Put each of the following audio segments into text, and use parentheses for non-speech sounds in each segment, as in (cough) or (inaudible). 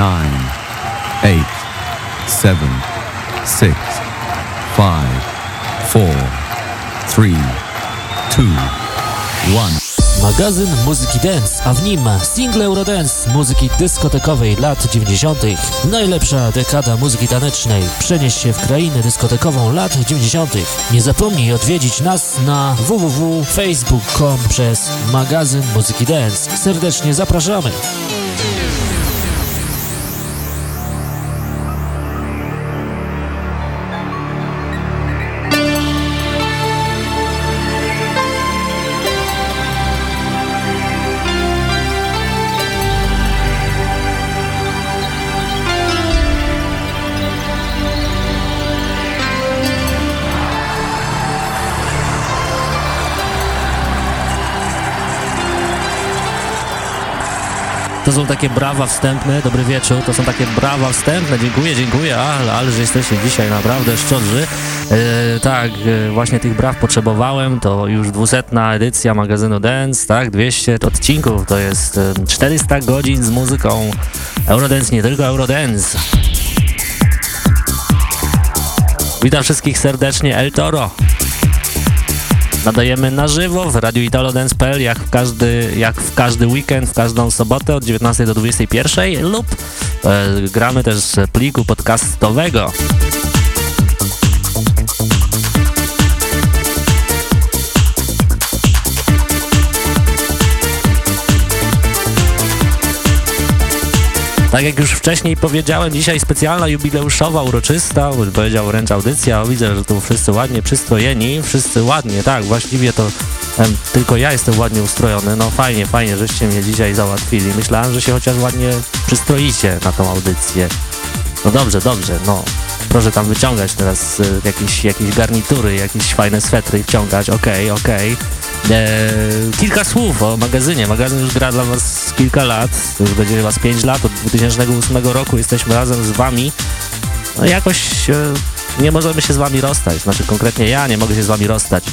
nine, eight, seven, six, five, four, three, two, one. Magazyn muzyki dance, a w nim single Eurodance muzyki dyskotekowej lat 90. Najlepsza dekada muzyki tanecznej. Przenieś się w krainę dyskotekową lat 90. Nie zapomnij odwiedzić nas na www.facebook.com przez magazyn muzyki dance. Serdecznie zapraszamy. Takie brawa wstępne, dobry wieczór, to są takie brawa wstępne, dziękuję, dziękuję, ale, ale że jesteście dzisiaj naprawdę szczodrzy. E, tak, e, właśnie tych braw potrzebowałem, to już dwusetna edycja magazynu Dance, tak, 200 odcinków, to jest e, 400 godzin z muzyką Eurodance, nie tylko Eurodance. Witam wszystkich serdecznie, El Toro. Nadajemy na żywo w Radiu Italodance.pl jak w każdy, jak w każdy weekend, w każdą sobotę od 19 do 21 lub e, gramy też z pliku podcastowego. Tak jak już wcześniej powiedziałem, dzisiaj specjalna, jubileuszowa, uroczysta, powiedział wręcz audycja, widzę, że tu wszyscy ładnie przystrojeni, wszyscy ładnie, tak, właściwie to em, tylko ja jestem ładnie ustrojony, no fajnie, fajnie, żeście mnie dzisiaj załatwili, myślałem, że się chociaż ładnie przystroicie na tą audycję. No dobrze, dobrze, no, proszę tam wyciągać teraz y, jakieś, jakieś garnitury, jakieś fajne swetry i wciągać, okej, okay, okej. Okay. E, kilka słów o magazynie. Magazyn już gra dla Was kilka lat, to już będzie Was 5 lat, od 2008 roku jesteśmy razem z Wami. No jakoś e, nie możemy się z Wami rozstać, znaczy konkretnie ja nie mogę się z Wami rozstać.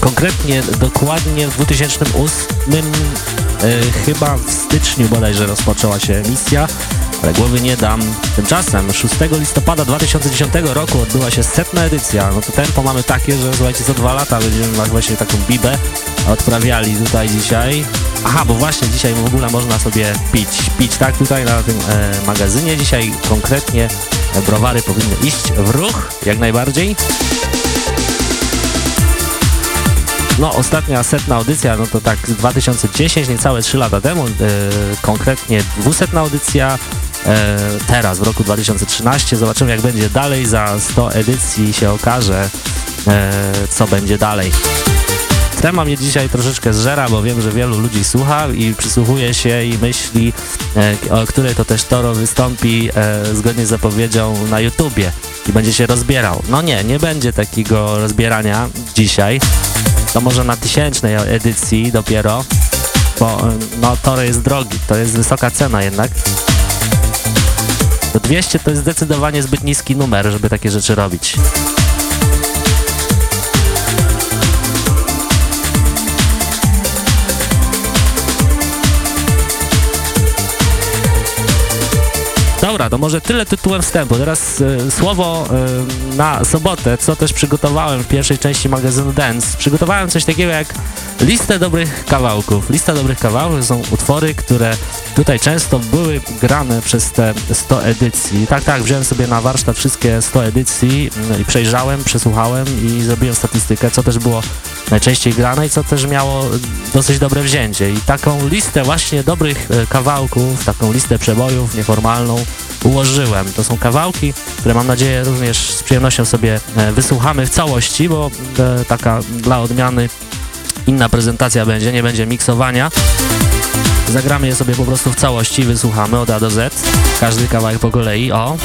Konkretnie, dokładnie w 2008 E, chyba w styczniu bodajże rozpoczęła się emisja, ale głowy nie dam. Tymczasem 6 listopada 2010 roku odbyła się setna edycja. No to tempo mamy takie, że słuchajcie, co dwa lata będziemy właśnie taką bibę odprawiali tutaj dzisiaj. Aha, bo właśnie dzisiaj w ogóle można sobie pić. Pić tak tutaj na tym e, magazynie. Dzisiaj konkretnie browary powinny iść w ruch, jak najbardziej. No, ostatnia setna audycja, no to tak 2010, niecałe 3 lata temu, e, konkretnie 200 audycja, e, teraz w roku 2013. Zobaczymy jak będzie dalej, za 100 edycji się okaże, e, co będzie dalej. Tema mnie dzisiaj troszeczkę zżera, bo wiem, że wielu ludzi słucha i przysłuchuje się i myśli, e, o której to też Toro wystąpi e, zgodnie z zapowiedzią na YouTubie i będzie się rozbierał. No nie, nie będzie takiego rozbierania dzisiaj to może na tysięcznej edycji dopiero, bo no Toro jest drogi, to jest wysoka cena jednak. To 200 to jest zdecydowanie zbyt niski numer, żeby takie rzeczy robić. Dobra, to może tyle tytułem wstępu. Teraz y, słowo y, na sobotę, co też przygotowałem w pierwszej części magazynu Dance. Przygotowałem coś takiego jak listę dobrych kawałków. Lista dobrych kawałków są utwory, które tutaj często były grane przez te 100 edycji. Tak, tak, wziąłem sobie na warsztat wszystkie 100 edycji y, i przejrzałem, przesłuchałem i zrobiłem statystykę, co też było najczęściej grane i co też miało dosyć dobre wzięcie. I taką listę właśnie dobrych kawałków, taką listę przebojów nieformalną ułożyłem. To są kawałki, które mam nadzieję również z przyjemnością sobie e, wysłuchamy w całości, bo e, taka dla odmiany inna prezentacja będzie, nie będzie miksowania. Zagramy je sobie po prostu w całości, wysłuchamy od A do Z, każdy kawałek po kolei, o.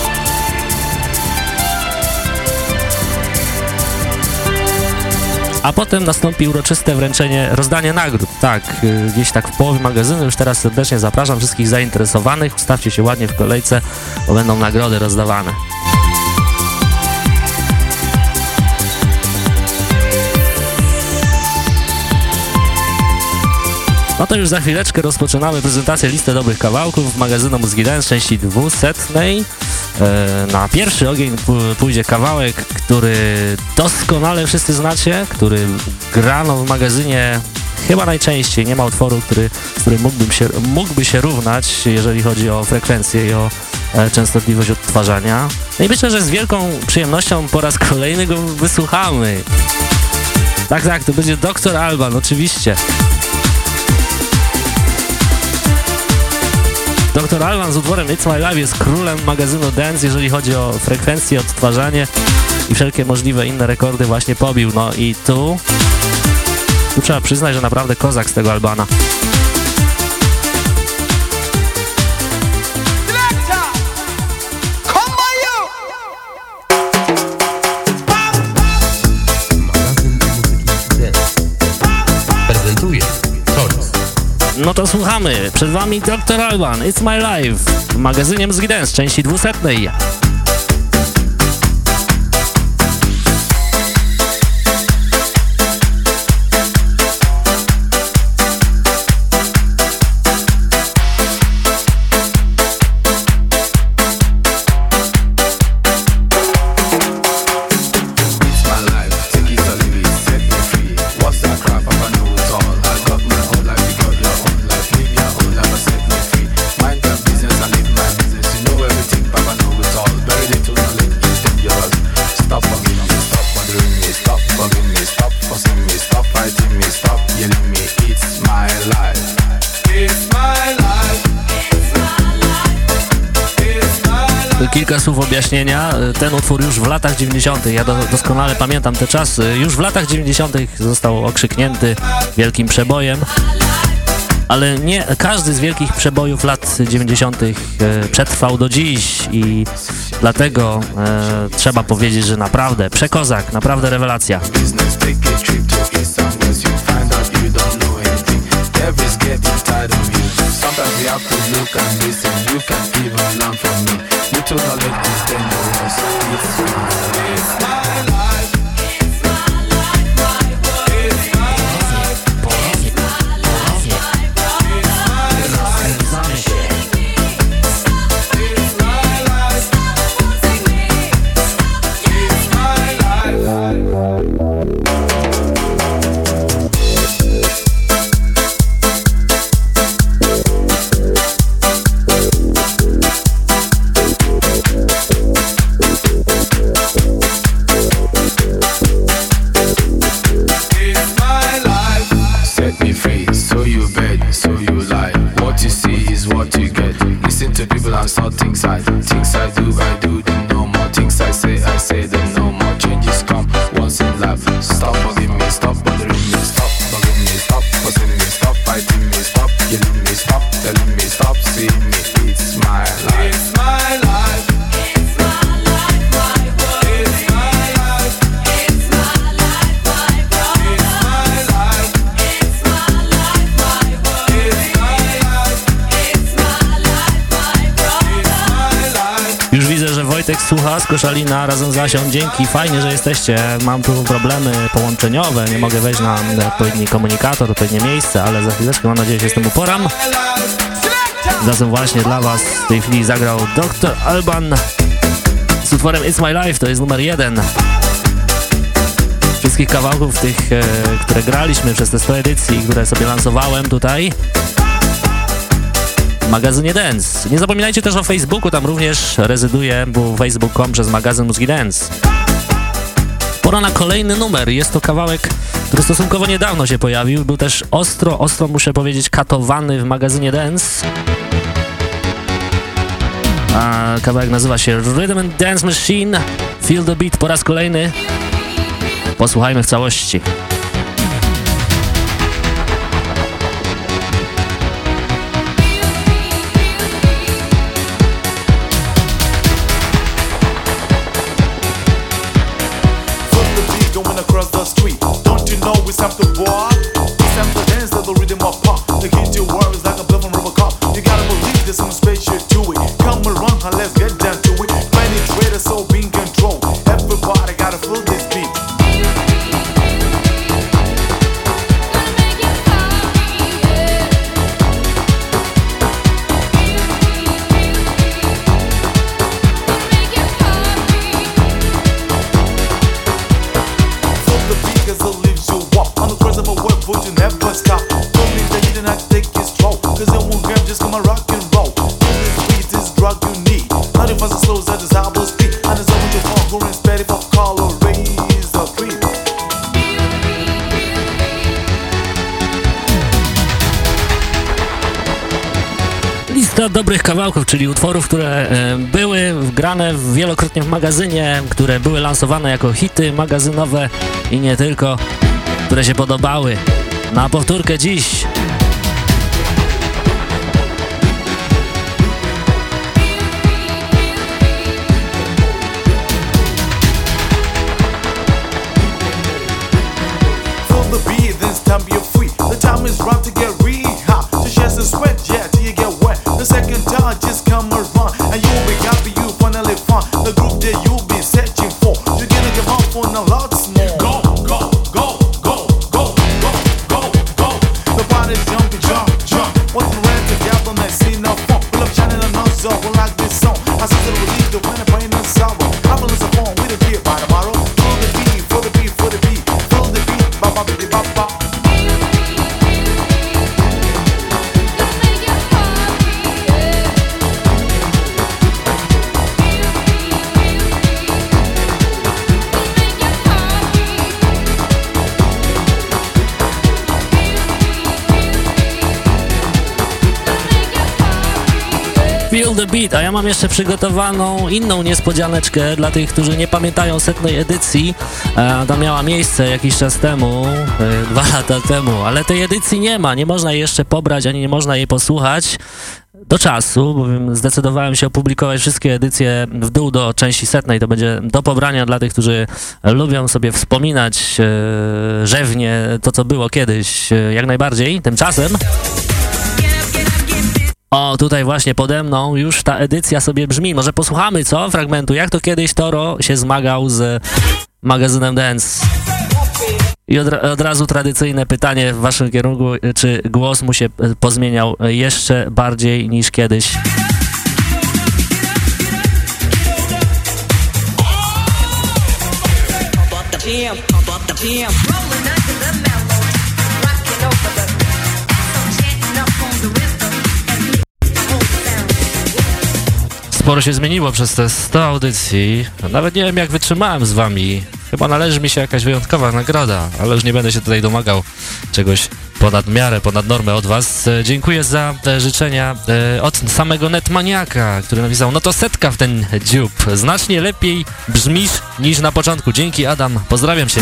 a potem nastąpi uroczyste wręczenie, rozdanie nagród. Tak, y, gdzieś tak w połowie magazynu. Już teraz serdecznie zapraszam wszystkich zainteresowanych. Ustawcie się ładnie w kolejce, bo będą nagrody rozdawane. No to już za chwileczkę rozpoczynamy prezentację listy dobrych kawałków magazynu Mózgi Dance części 200. E, na pierwszy ogień pójdzie kawałek, który doskonale wszyscy znacie, który grano w magazynie chyba najczęściej. Nie ma utworu, który, z którym mógłbym się, mógłby się równać, jeżeli chodzi o frekwencję i o e, częstotliwość odtwarzania. No i myślę, że z wielką przyjemnością po raz kolejny go wysłuchamy. Tak, tak, to będzie Dr. Alban, oczywiście. Dr. Alban z utworem It's My Life jest królem magazynu Dance, jeżeli chodzi o frekwencję, odtwarzanie i wszelkie możliwe inne rekordy właśnie pobił. No i tu, tu trzeba przyznać, że naprawdę kozak z tego Albana. No to słuchamy. Przed wami Dr. Alban, It's My Life w magazynie Muzyki Dance, części 200. słów objaśnienia. Ten utwór już w latach 90. ja do, doskonale pamiętam te czasy. Już w latach 90. został okrzyknięty wielkim przebojem. Ale nie każdy z wielkich przebojów lat 90. E, przetrwał do dziś i dlatego e, trzeba powiedzieć, że naprawdę przekozak, naprawdę rewelacja. Z Koszalina razem z Asią. Dzięki, fajnie, że jesteście. Mam tu problemy połączeniowe, nie mogę wejść na odpowiedni komunikator, odpowiednie miejsce, ale za chwileczkę mam nadzieję, że się z tym uporam. Zatem właśnie dla Was w tej chwili zagrał Dr. Alban z utworem It's My Life, to jest numer jeden. Wszystkich kawałków tych, e, które graliśmy przez te 100 edycji, które sobie lansowałem tutaj, magazynie Dance. Nie zapominajcie też o Facebooku, tam również rezyduje facebook.com przez magazyn Mózgi Dance. Pora na kolejny numer. Jest to kawałek, który stosunkowo niedawno się pojawił. Był też ostro, ostro muszę powiedzieć, katowany w magazynie Dance. A kawałek nazywa się Rhythm and Dance Machine. Feel the Beat po raz kolejny. Posłuchajmy w całości. Kawałków, czyli utworów, które e, były grane wielokrotnie w magazynie, które były lansowane jako hity magazynowe i nie tylko, które się podobały. Na powtórkę dziś mam jeszcze przygotowaną inną niespodzianeczkę dla tych, którzy nie pamiętają setnej edycji. E, ta miała miejsce jakiś czas temu, e, dwa (laughs) lata temu, ale tej edycji nie ma, nie można jej jeszcze pobrać, ani nie można jej posłuchać do czasu, bowiem zdecydowałem się opublikować wszystkie edycje w dół do części setnej. To będzie do pobrania dla tych, którzy lubią sobie wspominać e, rzewnie to, co było kiedyś, e, jak najbardziej. Tymczasem o, tutaj właśnie pode mną już ta edycja sobie brzmi. Może posłuchamy, co? Fragmentu, jak to kiedyś Toro się zmagał z magazynem Dance. I od, od, razu tradycyjne pytanie w waszym kierunku, czy głos mu się pozmieniał jeszcze bardziej niż kiedyś? Pump Sporo się zmieniło przez te 100 audycji. Nawet nie wiem, jak wytrzymałem z wami. Chyba należy mi się jakaś wyjątkowa nagroda, ale już nie będę się tutaj domagał czegoś ponad miarę, ponad normę od was. E, dziękuję za życzenia e, od samego Netmaniaka, który napisał, no to setka w ten dziób. Znacznie lepiej brzmisz niż na początku. Dzięki Adam, pozdrawiam cię.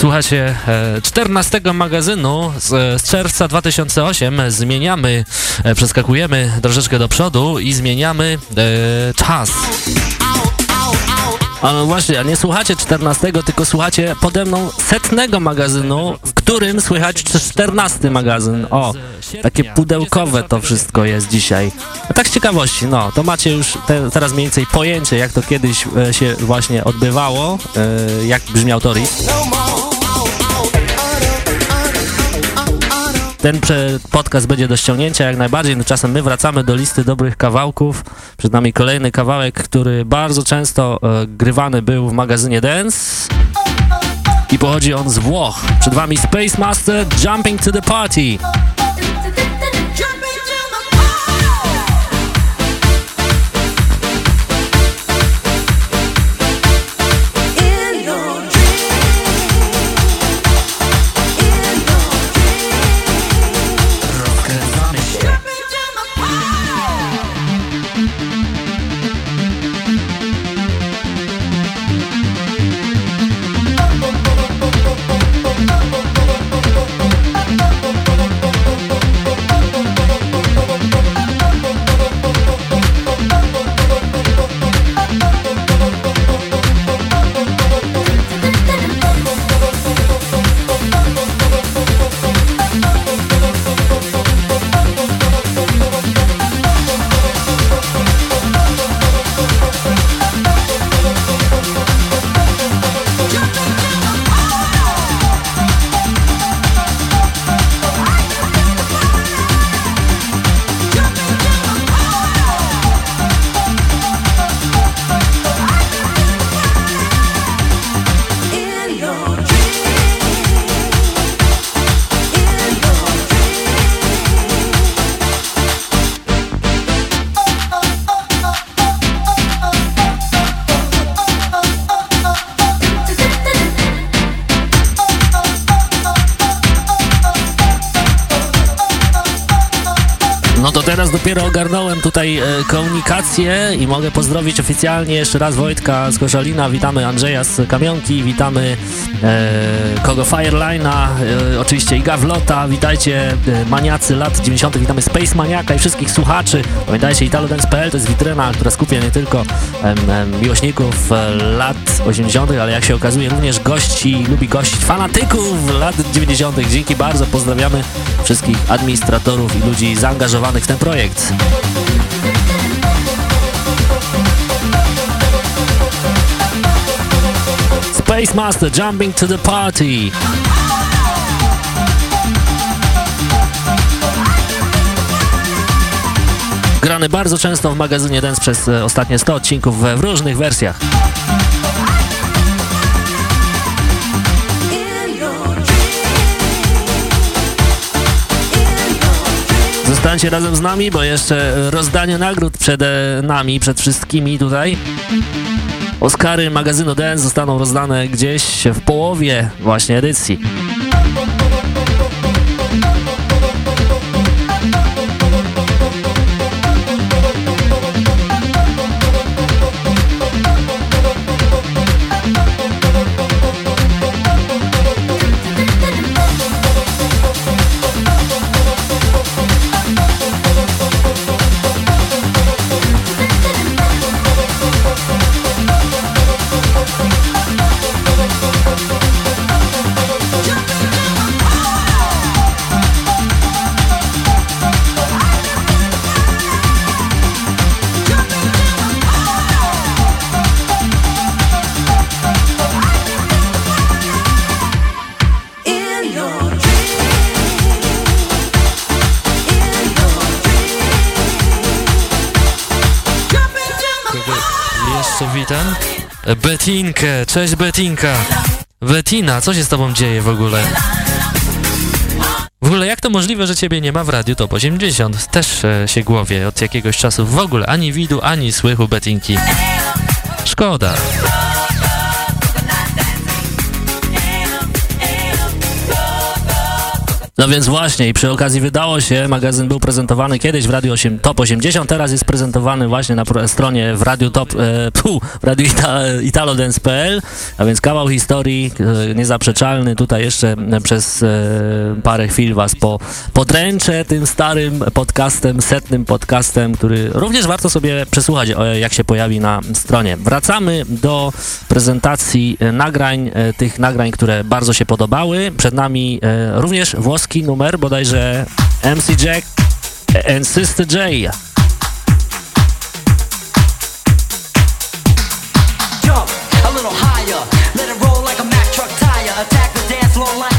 Słuchajcie, 14 e, magazynu z, z czerwca 2008 zmieniamy, e, przeskakujemy troszeczkę do przodu i zmieniamy e, czas. A no właśnie, a nie słuchacie 14, tylko słuchacie pode mną setnego magazynu, w którym słychać 14 magazyn. O, takie pudełkowe to wszystko jest dzisiaj. A tak z ciekawości, no, to macie już te, teraz mniej więcej pojęcie, jak to kiedyś e, się właśnie odbywało, e, jak brzmiał to. Ten podcast będzie do ściągnięcia jak najbardziej, tymczasem my wracamy do listy dobrych kawałków. Przed nami kolejny kawałek, który bardzo często e, grywany był w magazynie Dance i pochodzi on z Włoch. Przed wami Space Master Jumping to the Party. Dopiero ogarnąłem tutaj e, komunikację i mogę pozdrowić oficjalnie jeszcze raz Wojtka z Koszalina, witamy Andrzeja z Kamionki, witamy e, Kogo Fireline'a, e, oczywiście Iga Wlota, witajcie e, maniacy lat 90., witamy Space Maniaka i wszystkich słuchaczy. Pamiętajcie, italodance.pl to jest witryna, która skupia nie tylko miłośników e, lat 80., ale jak się okazuje również gości, lubi gościć fanatyków lat 90. Dzięki bardzo, pozdrawiamy wszystkich administratorów i ludzi zaangażowanych w ten projekt. Space Master jumping to the party. Grany bardzo często w magazynie Dance przez e, ostatnie 100 odcinków w różnych wersjach. Zostańcie razem z nami, bo jeszcze rozdanie nagród przed e, nami, przed wszystkimi tutaj. Oscary magazynu Dance zostaną rozdane gdzieś w połowie właśnie edycji. Cześć Betinka. Betina, co się z tobą dzieje w ogóle? W ogóle jak to możliwe, że ciebie nie ma w Radiu Top 80? Też e, się głowie od jakiegoś czasu w ogóle ani widu, ani słychu Betinki. Szkoda. No więc właśnie i przy okazji wydało się, magazyn był prezentowany kiedyś w Radiu 8, Top 80, teraz jest prezentowany właśnie na stronie w Radiu Top, e, pu, w Radiu Ita, italodance.pl, a więc kawał historii e, niezaprzeczalny, tutaj jeszcze przez e, parę chwil was po, podręczę tym starym podcastem, setnym podcastem, który również warto sobie przesłuchać, jak się pojawi na stronie. Wracamy do prezentacji e, nagrań, e, tych nagrań, które bardzo się podobały. Przed nami e, również włoski polski numer, bodajże MC Jack and Sister J. Jump a little higher, let it roll like a Mack truck tire, attack the dance floor like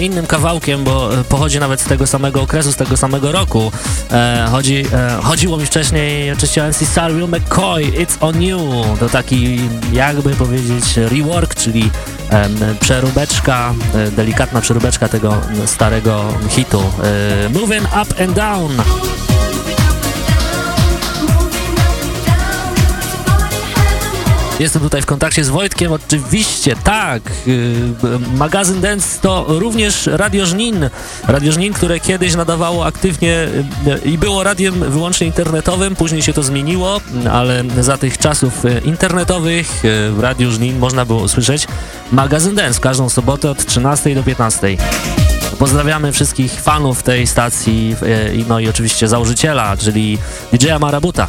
innym kawałkiem, bo e, pochodzi nawet z tego samego okresu, z tego samego roku. E, chodzi, e, chodziło mi wcześniej oczywiście o MC Real McCoy, It's On You. To taki, jakby powiedzieć, rework, czyli e, przeróbeczka, delikatna przeróbeczka tego starego hitu. E, moving Up and Down. Jestem tutaj w kontakcie z Wojtkiem, oczywiście, tak. Y, magazyn Dance to również Radio Żnin. Radio Żnin, które kiedyś nadawało aktywnie y, i było radiem wyłącznie internetowym, później się to zmieniło, ale za tych czasów y, internetowych w Radiu Żnin można było usłyszeć magazyn Dance każdą sobotę od 13 do 15. Pozdrawiamy wszystkich fanów tej stacji, no i oczywiście założyciela, czyli DJ-a Marabuta.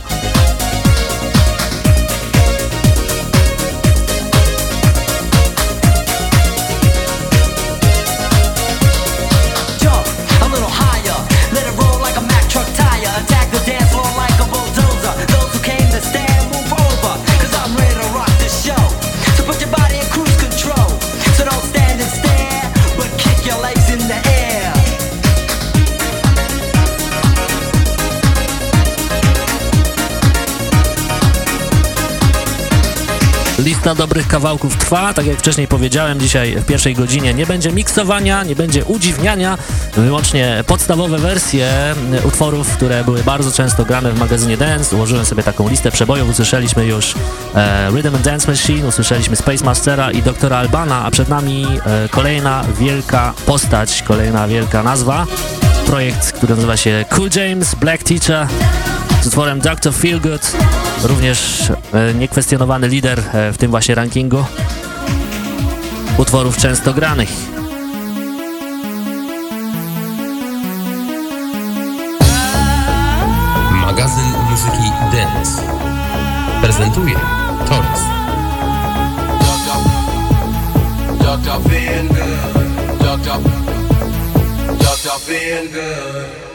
Lista dobrych kawałków trwa, tak jak wcześniej powiedziałem, dzisiaj w pierwszej godzinie nie będzie miksowania, nie będzie udziwniania, wyłącznie podstawowe wersje utworów, które były bardzo często grane w magazynie Dance. Ułożyłem sobie taką listę przebojów, usłyszeliśmy już e, Rhythm and Dance Machine, usłyszeliśmy Space Mastera i Doktora Albana, a przed nami e, kolejna wielka postać, kolejna wielka nazwa. Projekt, który nazywa się Cool James, Black Teacher z utworem Dr. Feelgood, również e, niekwestionowany lider e, w tym właśnie rankingu utworów często granych. Magazyn muzyki Dance prezentuje Torres. Dr. Feelgood, Dr. Dr. Feelgood. Dr.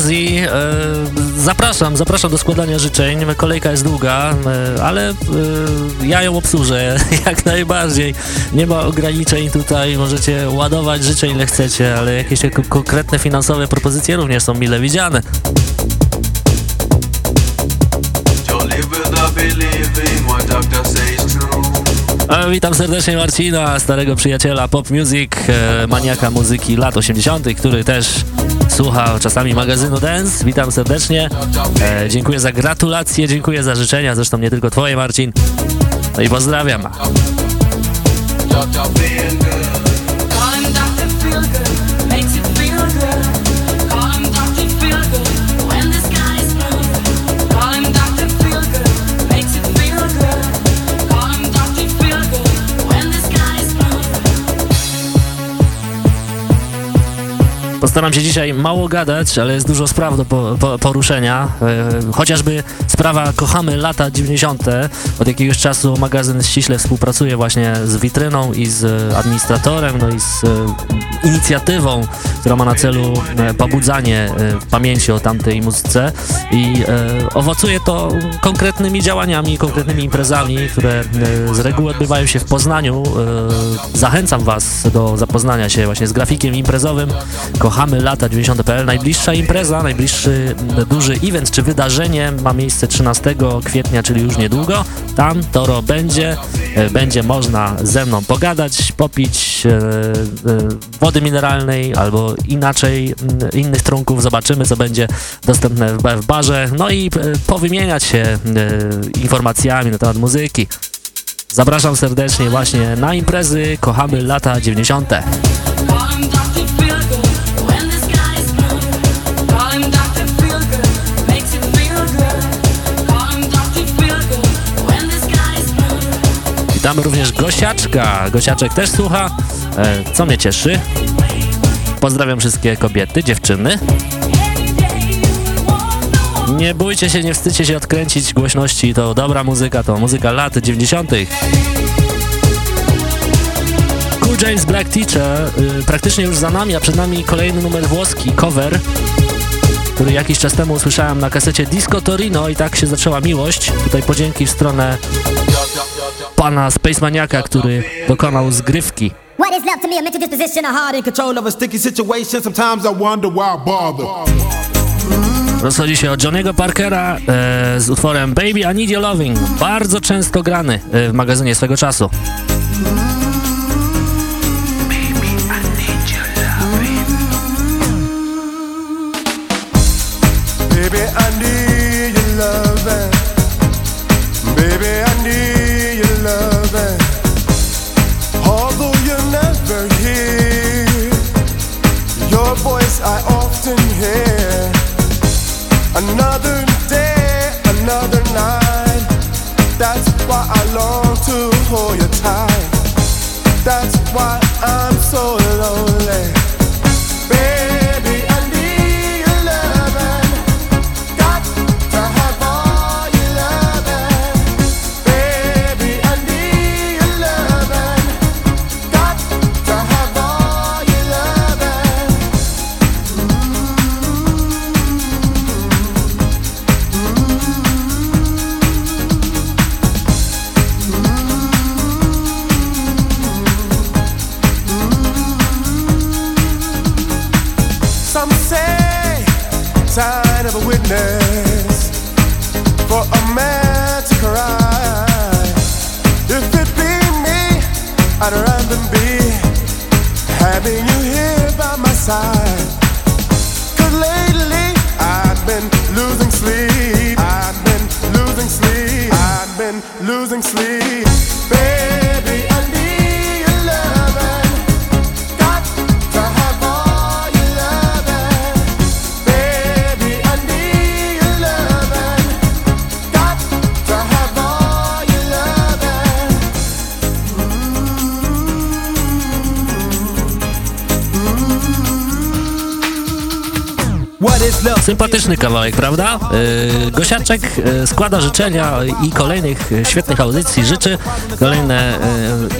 okazji e, zapraszam, zapraszam do składania życzeń. Kolejka jest długa, e, ale e, ja ją obsłużę (laughs) jak najbardziej. Nie ma ograniczeń tutaj, możecie ładować życzeń ile chcecie, ale jakieś konkretne finansowe propozycje również są mile widziane. Witam serdecznie Marcina, starego przyjaciela pop music, maniaka muzyki lat 80., który też słucha czasami magazynu Dance. Witam serdecznie. E, dziękuję za gratulacje, dziękuję za życzenia, zresztą nie tylko twoje, Marcin. No i pozdrawiam. Postaram się dzisiaj mało gadać, ale jest dużo spraw do po, po, poruszenia. E, chociażby sprawa Kochamy lata 90. Od jakiegoś czasu magazyn ściśle współpracuje właśnie z witryną i z administratorem, no i z e, inicjatywą, która ma na celu e, pobudzanie e, pamięci o tamtej muzyce i e, owocuje to konkretnymi działaniami, konkretnymi imprezami, które e, z reguły odbywają się w Poznaniu. zachęcam Was do zapoznania się właśnie z grafikiem imprezowym Kochamy lata 90.pl. Najbliższa impreza, najbliższy duży event czy wydarzenie ma miejsce 13 kwietnia, czyli już niedługo. Tam Toro będzie, e, będzie można ze mną pogadać, popić e, e, wody mineralnej albo inaczej, innych trunków. Zobaczymy, co będzie dostępne w barze. No i powymieniać się informacjami na temat muzyki. Zapraszam serdecznie właśnie na imprezy, kochamy lata 90. Witamy również Gosiaczka. Gosiaczek też słucha, e, co mnie cieszy. Pozdrawiam wszystkie kobiety, dziewczyny. Nie bójcie się, nie wstydźcie się odkręcić głośności, to dobra muzyka, to muzyka lat 90. Cool James Black Teacher y, praktycznie już za nami, a przed nami kolejny numer włoski, cover, który jakiś czas temu usłyszałem na kasecie Disco Torino i tak się zaczęła miłość. Tutaj podzięki w stronę pana Space Maniaka, który dokonał zgrywki. What is love to me? A mental disposition, a heart in control. control of a sticky situation. Sometimes I wonder why I bother. Rozchodzi się od Johnny'ego Parkera e, z utworem Baby I Need Your Loving, bardzo często grany e, w magazynie swego czasu. Prawda? Yy, Gosiaczek yy, składa życzenia i kolejnych yy, świetnych audycji życzy. Kolejne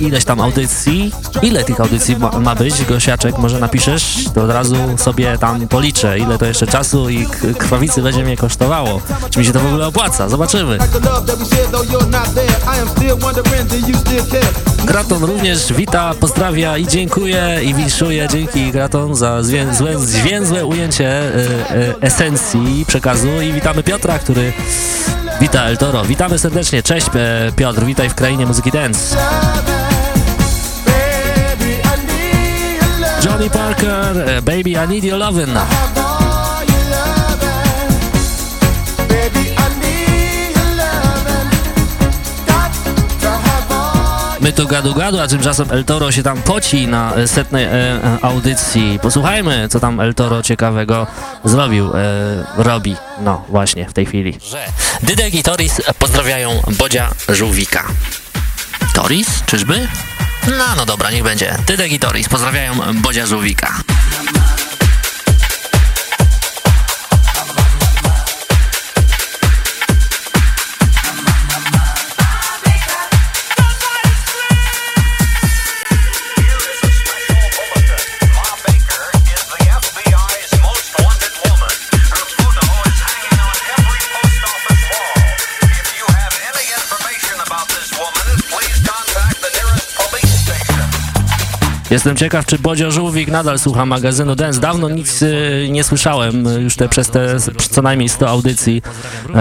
ileś tam audycji. Ile tych audycji ma, ma być, Gosiaczek? Może napiszesz? To od razu sobie tam policzę, ile to jeszcze czasu i krwawicy będzie mnie kosztowało. Czy mi się to w ogóle opłaca? Zobaczymy. Care? Graton również wita, pozdrawia i dziękuję i winszuje. Dzięki Graton za zwię, złe, zwięzłe ujęcie e, e, esencji przekazu i witamy Piotra, który wita El Toro. Witamy serdecznie. Cześć e, Piotr, witaj w krainie muzyki dance. Johnny Parker, e, Baby I Need Your Lovin'. My tu gadu gadu, a tymczasem El Toro się tam poci na setnej e, e, audycji. Posłuchajmy, co tam El Toro ciekawego zrobił, e, robi. No, właśnie, w tej chwili. Dydek i Toris pozdrawiają Bodzia Żółwika. Toris? Czyżby? No, no dobra, niech będzie. Dydek i pozdrawiają Bodzia Żółwika. Jestem ciekaw, czy Bodzio Żółwik nadal słucha magazynu Dance. Dawno nic y, nie słyszałem, już te, przez te co najmniej 100 audycji y,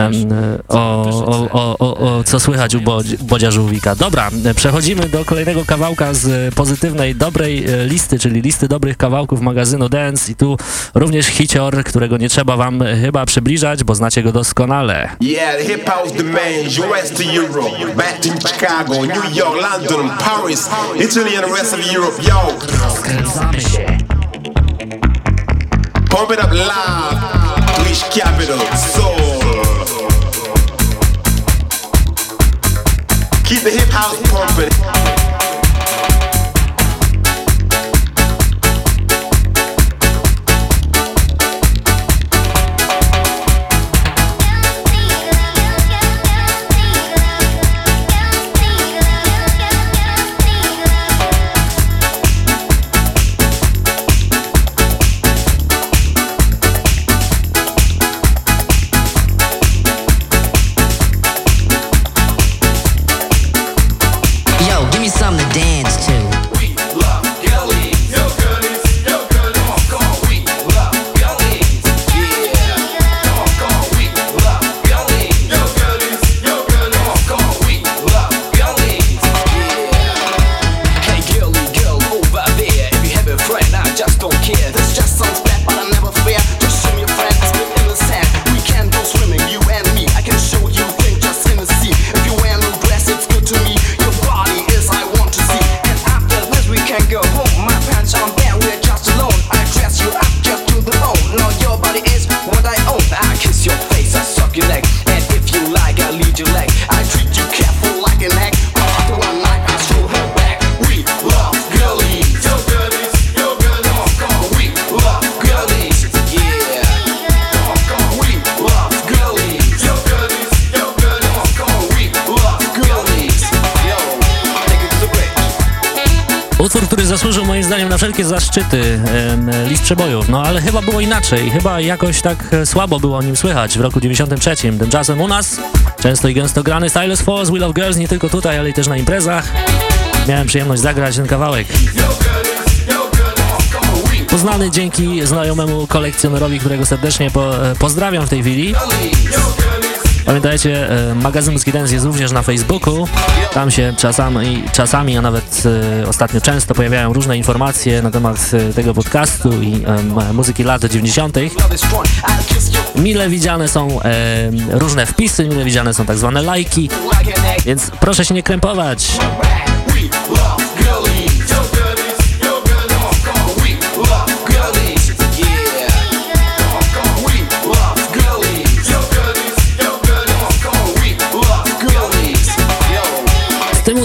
o, o, o, o, co słychać u Bodzi- Bodzia Żółwika. Dobra, przechodzimy do kolejnego kawałka z pozytywnej, dobrej y, listy, czyli listy dobrych kawałków magazynu Dance i tu również hicior, którego nie trzeba wam chyba przybliżać, bo znacie go doskonale. Yeah, the hip house demands west to Europe, back to Chicago, New York, London, Paris, Italy, and the rest of Europe. Yo, pump it up loud, Capital, Soul. Keep the hip house pumping. Wszelkie zaszczyty list przebojów, no ale chyba było inaczej, chyba jakoś tak e, słabo było o nim słychać w roku 93. Tymczasem u nas często i gęsto grany Stylus Falls, We Love Girls, nie tylko tutaj, ale i też na imprezach. Miałem przyjemność zagrać ten kawałek. Poznany dzięki znajomemu kolekcjonerowi, którego serdecznie po, e, pozdrawiam w tej chwili. Pamiętajcie, e, magazyn Dance jest również na Facebooku. Tam się czasami, czasami a nawet e, ostatnio często pojawiają różne informacje na temat e, tego podcastu i muzyki lat 90. Love is strong. I'll kiss you Mile widziane są różne wpisy, mile widziane są tak zwane lajki, więc proszę się nie krępować.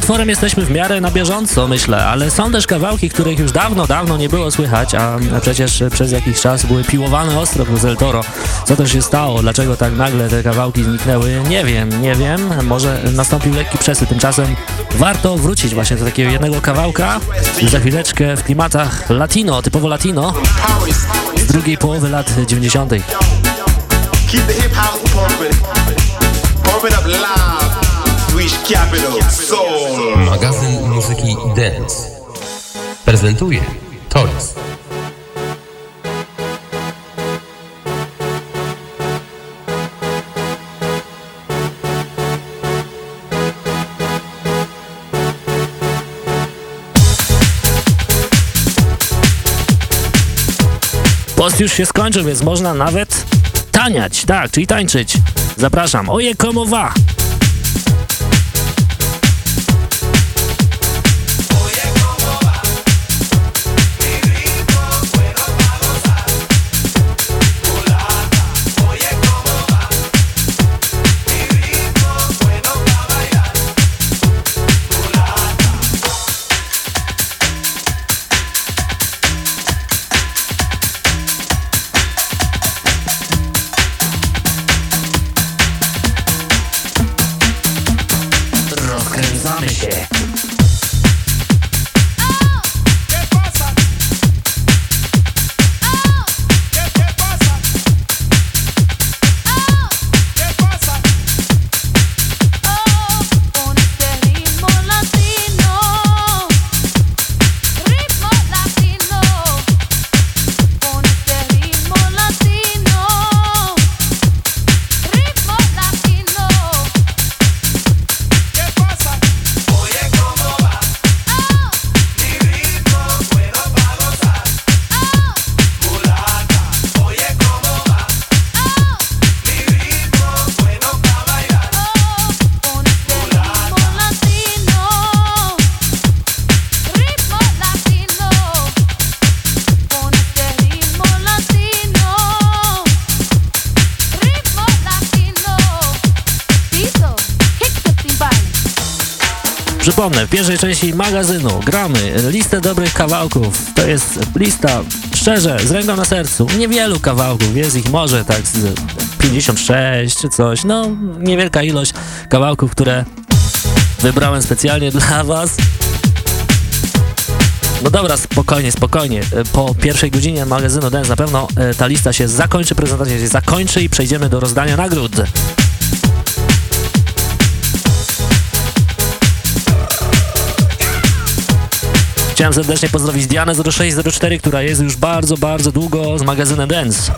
Utworem jesteśmy w miarę na bieżąco, myślę, ale są też kawałki, których już dawno, dawno nie było słychać, a przecież przez jakiś czas były piłowane ostro przez El Toro. Co też się stało? Dlaczego tak nagle te kawałki zniknęły? Nie wiem, nie wiem. Może nastąpił lekki przesyt. Tymczasem warto wrócić właśnie do takiego jednego kawałka. Za chwileczkę w klimatach latino, typowo latino, z drugiej połowy lat 90. keep the hip house pumping. Pump it up Capital, Soul. Magazyn muzyki Dance prezentuje Toys. Post już się skończył, więc można nawet taniać, tak, czyli tańczyć. Zapraszam. Oje komowa! Pierwszej części magazynu gramy listę dobrych kawałków. To jest lista, szczerze, z ręką na sercu, niewielu kawałków, jest ich może tak z 56 czy coś, no niewielka ilość kawałków, które wybrałem specjalnie (laughs) dla was. No dobra, spokojnie, spokojnie. E, Po pierwszej godzinie magazynu Dance na pewno e, ta lista się zakończy, prezentacja się zakończy i przejdziemy do rozdania nagród. Chciałem serdecznie pozdrowić Dianę 0604, która jest już bardzo, bardzo długo z magazynem Dance.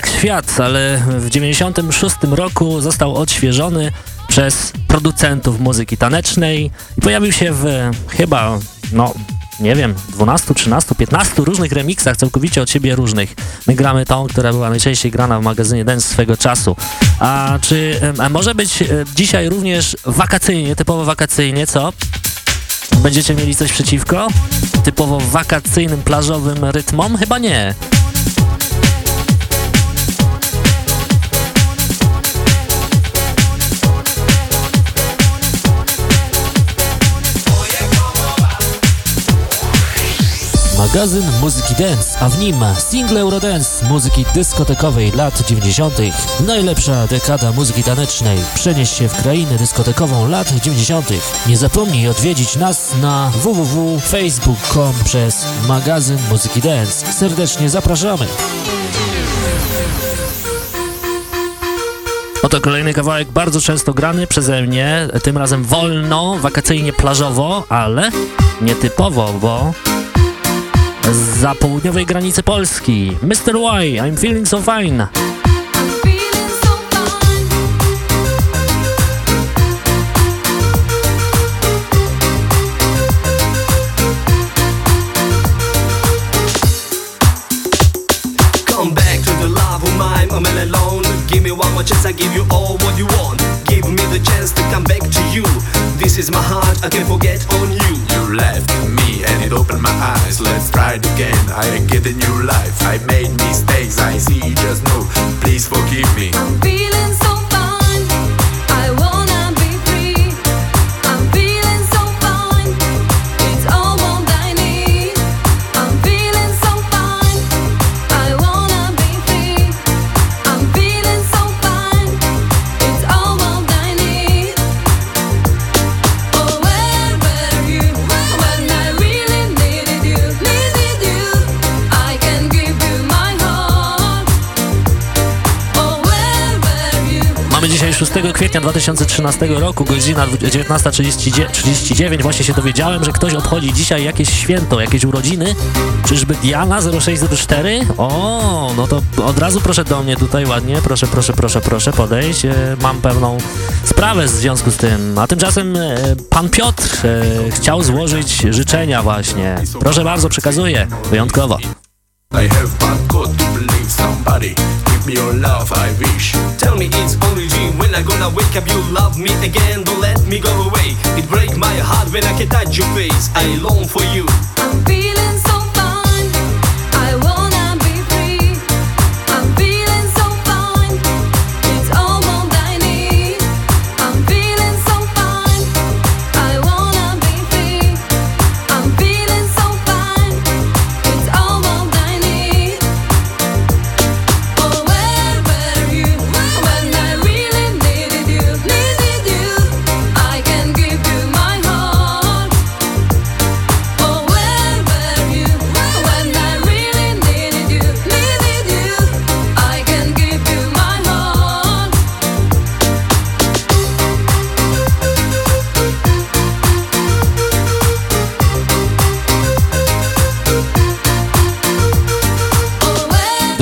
Jak świat, ale w 96 roku został odświeżony przez producentów muzyki tanecznej i pojawił się w chyba, no nie wiem, 12, 13, 15 różnych remixach, całkowicie od siebie różnych. My gramy tą, która była najczęściej grana w magazynie Dance swego czasu. A czy a może być e, dzisiaj również wakacyjnie, typowo wakacyjnie, co? Będziecie mieli coś przeciwko? Typowo wakacyjnym, plażowym rytmom? Chyba nie. Magazyn Muzyki Dance, a w nim single Eurodance muzyki dyskotekowej lat 90. Najlepsza dekada muzyki tanecznej. Przenieś się w krainę dyskotekową lat 90. Nie zapomnij odwiedzić nas na www.facebook.com przez magazyn Muzyki Dance. Serdecznie zapraszamy. Oto kolejny kawałek bardzo często grany przeze mnie, tym razem wolno, wakacyjnie, plażowo, ale nietypowo, bo za południowej granicy Polski. Mr. Y, I'm feeling so fine. Come back to the love of mine, I'm all alone. Give me one more chance, I give you all what you want. Give me the chance to come back to you. This is my heart, I can't forget on you. You left it opened my eyes. Let's try it again. I get a new life. I made mistakes. I see. Just know. Please forgive me. 15 kwietnia 2013 roku, godzina 19.39, właśnie się dowiedziałem, że ktoś obchodzi dzisiaj jakieś święto, jakieś urodziny. Czyżby Diana 0604? O, no to od razu proszę do mnie tutaj ładnie, proszę, proszę, proszę, proszę podejść. E, mam pewną sprawę w związku z tym. A tymczasem e, pan Piotr e, chciał złożyć życzenia właśnie. Proszę bardzo, przekazuję wyjątkowo. I have but got to believe. Somebody. Give me your love, I wish. Tell me it's only dream when I gonna wake up you love me again. Don't let me go away. It break my heart when I can touch your face. I long for you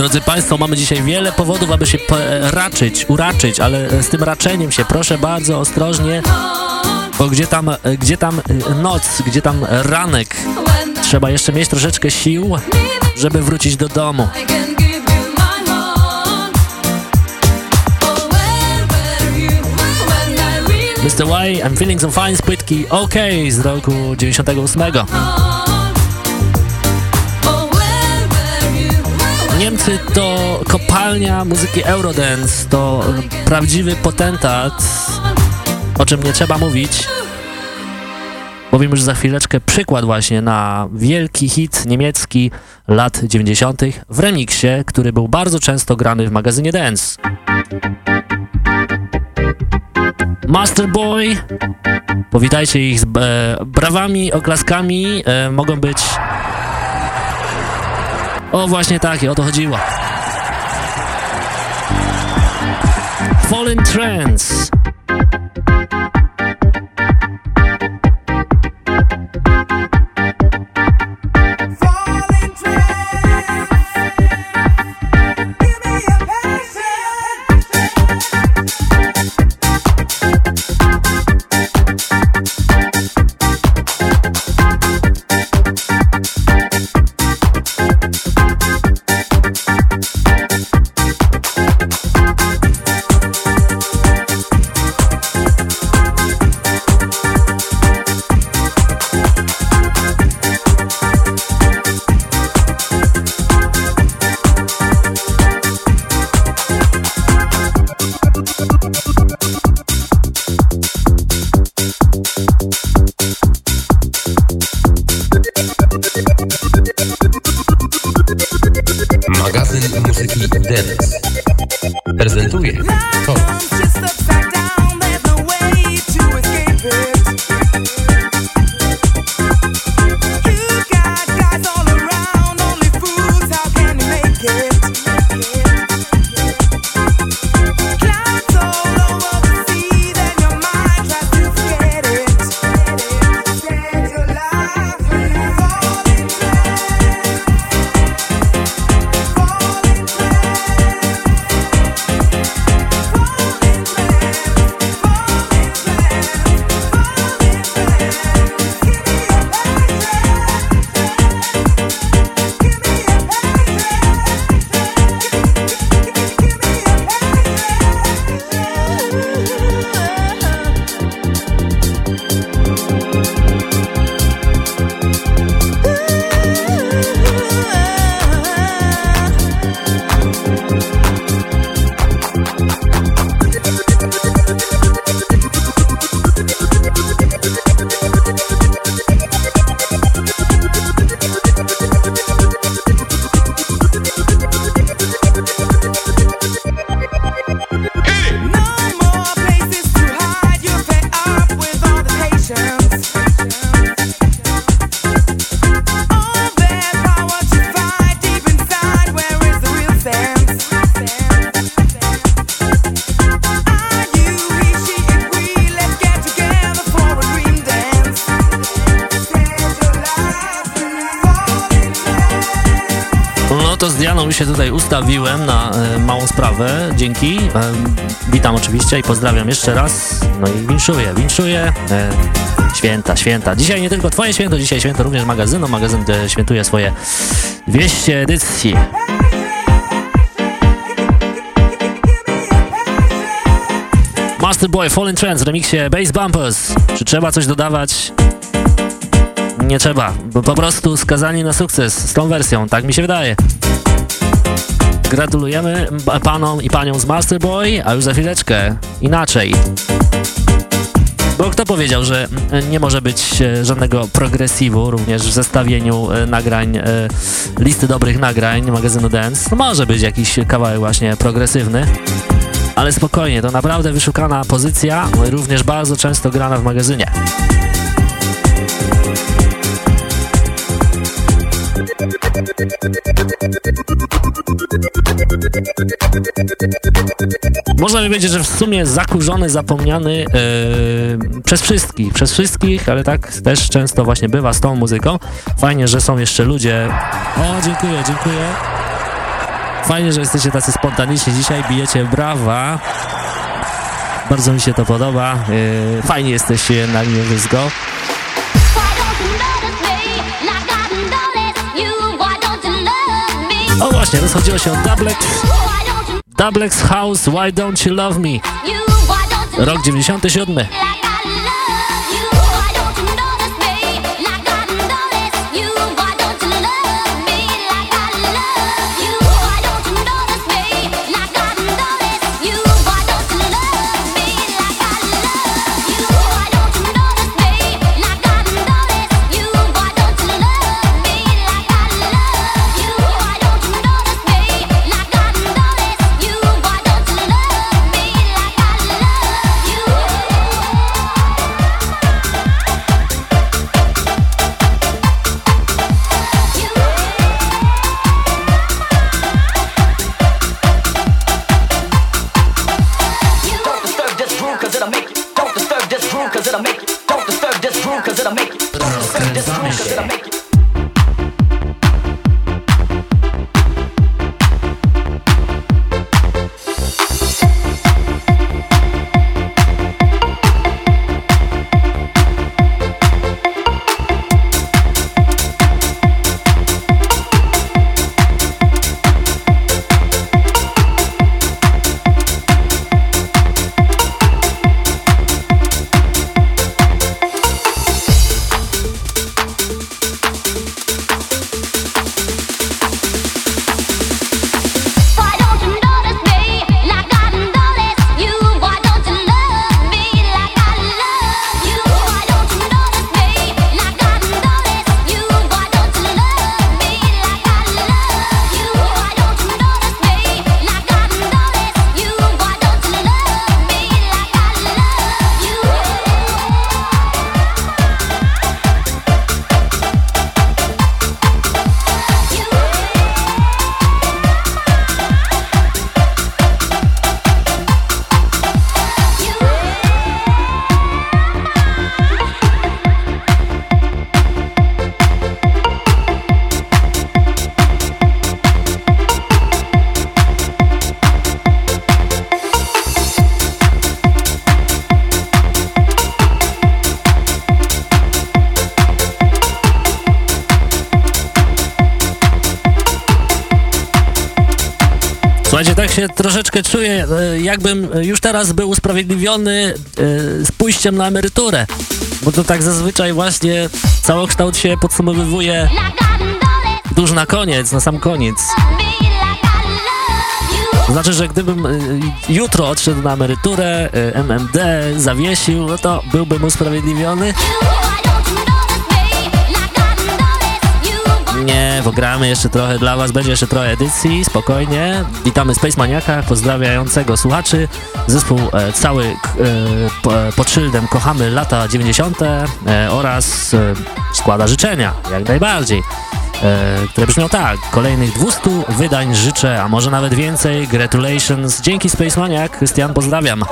Drodzy Państwo, mamy dzisiaj wiele powodów, aby się raczyć, uraczyć, ale z tym raczeniem się proszę bardzo ostrożnie, bo gdzie tam, gdzie tam noc, gdzie tam ranek, trzeba jeszcze mieć troszeczkę sił, żeby wrócić do domu. Mr. Y, I'm feeling some fine z OK z roku 98. Niemcy to kopalnia muzyki Eurodance, to prawdziwy potentat, o czym nie trzeba mówić. Powiem już za chwileczkę przykład właśnie na wielki hit niemiecki lat 90. w remiksie, który był bardzo często grany w magazynie Dance. Masterboy, powitajcie ich z e, brawami, oklaskami, e, mogą być... O, właśnie takie, o to chodziło. Fallen Trance. Ustawiłem na e, małą sprawę, dzięki. E, witam oczywiście i pozdrawiam jeszcze raz. No i winszuję, winszuję. E, święta, święta. Dzisiaj nie tylko twoje święto, dzisiaj święto również magazynu. Magazyn świętuje swoje 200 edycji. Master Boy Fallen Trends w remiksie Bass Bumpers. Czy trzeba coś dodawać? Nie trzeba, bo po prostu skazani na sukces z tą wersją, tak mi się wydaje. Gratulujemy pa- panom i paniom z Master Boy, a już za chwileczkę inaczej. Bo kto powiedział, że nie może być e, żadnego progresivu również w zestawieniu e, nagrań, e, listy dobrych nagrań magazynu Dance? No może być jakiś kawałek właśnie progresywny. Ale spokojnie, to naprawdę wyszukana pozycja, również bardzo często grana w magazynie. Można by powiedzieć, że w sumie zakurzony, zapomniany yy, przez wszystkich, przez wszystkich, ale tak też często właśnie bywa z tą muzyką. Fajnie, że są jeszcze ludzie. O, dziękuję, dziękuję. Fajnie, że jesteście tacy spontaniczni dzisiaj, bijecie brawa. Bardzo mi się to podoba. Yy, fajnie jesteście na linii Wyzgo. O właśnie, rozchodziło się o Dublex. Dublex House, Why Don't You Love Me? Rok 97. troszeczkę czuję, e, jakbym już teraz był usprawiedliwiony e, z pójściem na emeryturę. Bo to tak zazwyczaj właśnie całokształt się podsumowywuje tuż na koniec, na sam koniec. Znaczy, że gdybym e, jutro odszedł na emeryturę, MMD zawiesił, no to byłbym usprawiedliwiony. Nie, bo gramy jeszcze trochę dla was, będzie jeszcze trochę edycji, spokojnie. Witamy Space Maniaka, pozdrawiającego słuchaczy. Zespół e, cały e, po, pod szyldem Kochamy lata 90. E, oraz e, składa życzenia, jak najbardziej. E, które brzmią tak, kolejnych 200 wydań życzę, a może nawet więcej, gratulations. Dzięki Space Maniak, Krystian, pozdrawiam.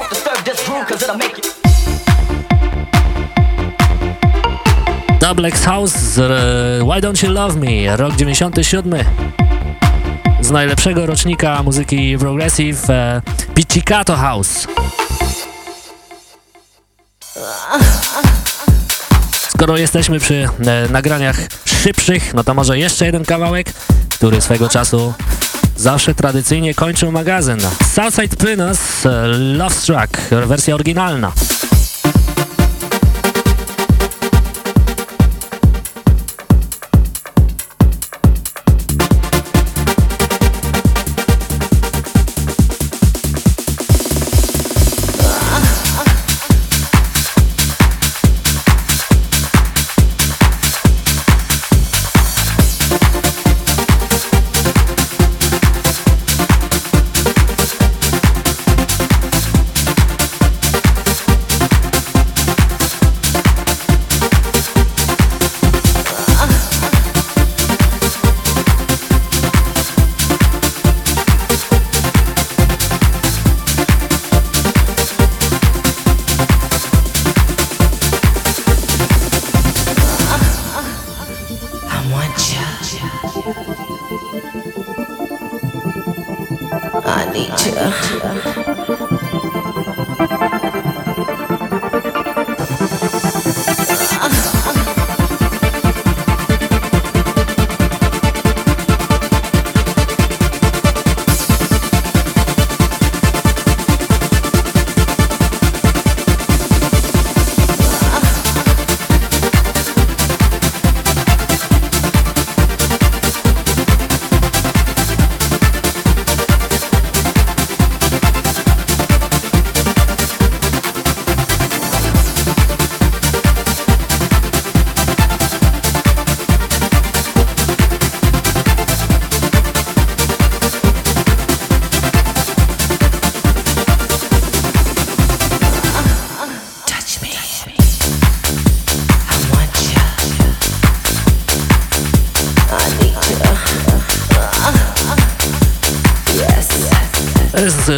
X House z e, Why Don't You Love Me, rok 97. Z najlepszego rocznika muzyki progressive e, House. Skoro jesteśmy przy e, nagraniach szybszych, no to może jeszcze jeden kawałek, który swego czasu zawsze tradycyjnie kończył magazyn. Southside Pinos, e, Love Struck, wersja oryginalna.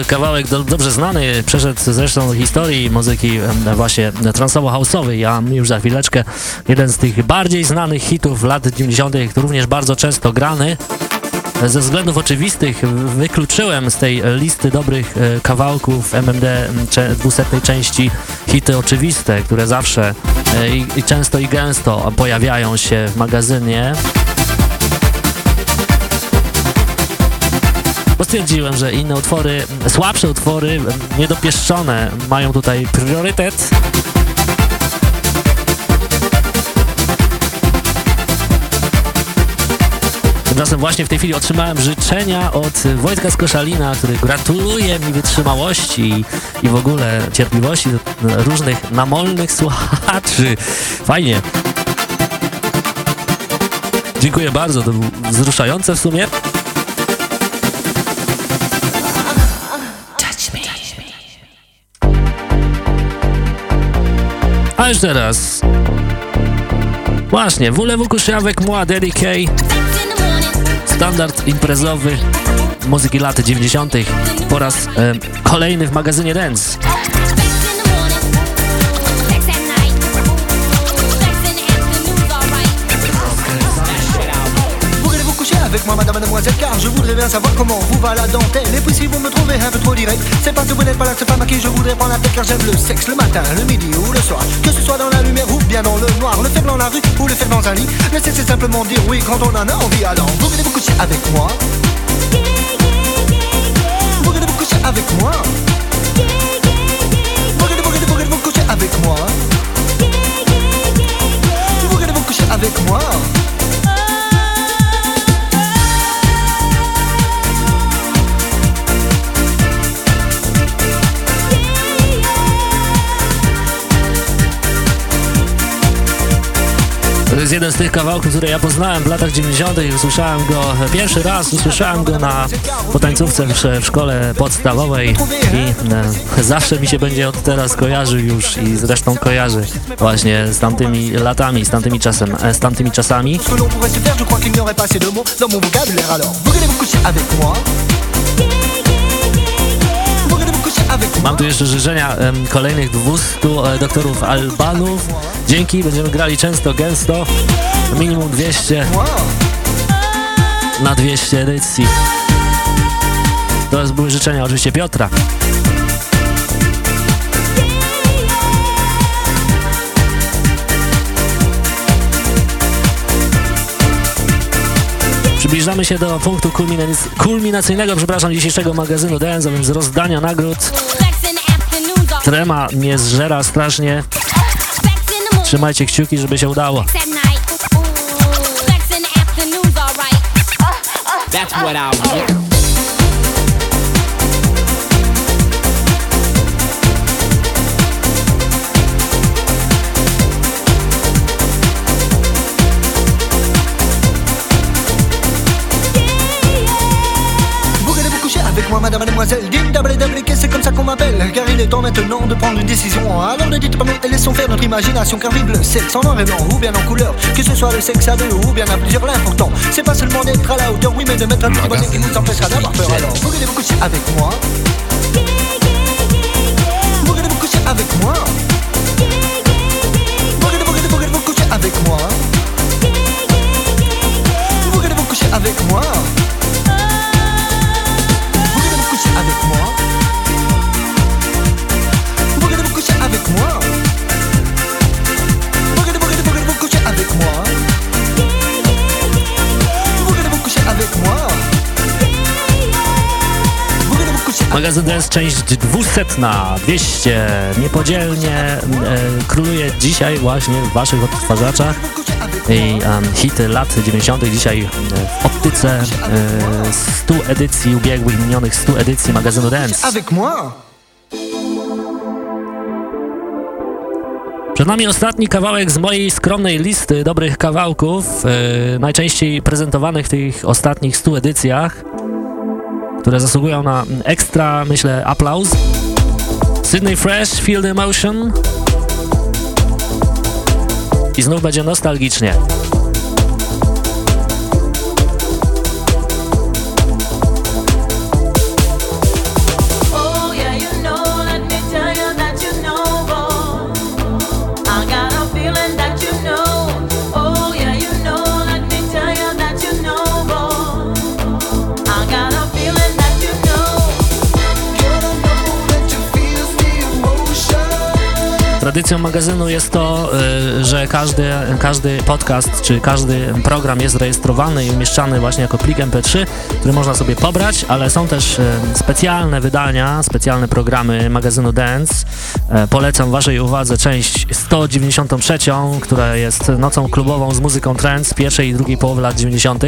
Kawałek do, dobrze znany, przeszedł zresztą do historii muzyki właśnie transowo-house'owej, a już za chwileczkę jeden z tych bardziej znanych hitów lat 90., również bardzo często grany. Ze względów oczywistych wykluczyłem z tej listy dobrych e, kawałków MMD cze- 200 części hity oczywiste, które zawsze e, i często i gęsto pojawiają się w magazynie. Stwierdziłem, że inne utwory, słabsze utwory, niedopieszczone mają tutaj priorytet. Tymczasem właśnie w tej chwili otrzymałem życzenia od Wojtka Skoszalina, który gratuluje mi wytrzymałości i, w ogóle cierpliwości do różnych namolnych słuchaczy. Fajnie. Dziękuję bardzo, to było wzruszające w sumie. A już teraz. Właśnie, coucher avec moi, Daddy? Standard imprezowy muzyki lat 90. po raz kolejny w magazynie Dance. Voulez-vous Car je voudrais bien savoir comment vous va la dentelle. Et puis si vous me trouvez un peu trop direct C'est parce que vous n'êtes pas là, c'est pas ma qui je voudrais prendre la tête Car j'aime le sexe le matin, le midi ou le soir. Que ce soit dans la lumière ou bien dans le noir Le faire dans la rue ou le faire dans un lit. Sexe c'est simplement dire oui quand on en a envie Alors. Vous voulez vous coucher avec moi. Vous voulez vous coucher avec moi. Vous voulez, vous vous voulez vous coucher avec moi. Vous voulez vous coucher avec moi To jest jeden z tych kawałków, które ja poznałem w latach 90. i usłyszałem go pierwszy raz, usłyszałem go na potańcówce w, w szkole podstawowej i e, zawsze mi się będzie od teraz kojarzył już i zresztą kojarzy właśnie z tamtymi latami, z tamtymi czasem, e, z tamtymi czasami. Mam tu jeszcze życzenia kolejnych 200 e, doktorów Albanów. Dzięki, będziemy grali często, gęsto, minimum 200 na 200 edycji. To były życzenia oczywiście Piotra. Przybliżamy się do punktu kulminac- kulminacyjnego, przepraszam, dzisiejszego magazynu Dance, a więc rozdania nagród. Trema mnie zżera strasznie. Trzymajcie kciuki, żeby się udało. That's what I want. Vous voulez vous coucher avec moi, madame, mademoiselle Dim double double c'est comme ça qu'on m'appelle il est temps maintenant de prendre une décision. Alors ne dites pas non et laissons faire notre imagination Car vive le sexe en noir et blanc ou bien en couleur. Que ce soit le sexe à deux ou bien à plusieurs L'important c'est pas seulement d'être à la hauteur Oui mais de mettre un petit bonnet qui nous empêchera d'avoir peur. Alors vous voulez vous coucher avec moi? Vous voulez vous coucher avec moi? Vous voulez, vous voulez, vous voulez vous coucher avec moi? Vous voulez vous coucher avec moi? Magazyn Dance, część 200, 200, niepodzielnie e, króluje dzisiaj właśnie w waszych odtwarzaczach i em, hity lat 90. dzisiaj e, w optyce e, 100 edycji ubiegłych, minionych 100 edycji magazynu Dance. avec moi Przed nami ostatni kawałek z mojej skromnej listy dobrych kawałków, e, najczęściej prezentowanych w tych ostatnich 100 edycjach, które zasługują na ekstra, myślę, aplauz. Sydney Fresh, Feel the Emotion. I znów będzie nostalgicznie. Tradycją magazynu jest to, y, że każdy, każdy podcast czy każdy program jest rejestrowany i umieszczany właśnie jako plik MP3, który można sobie pobrać, ale są też y, specjalne wydania, specjalne programy magazynu Dance. E, Polecam waszej uwadze część 193, która jest nocą klubową z muzyką trance pierwszej i drugiej połowy lat 90.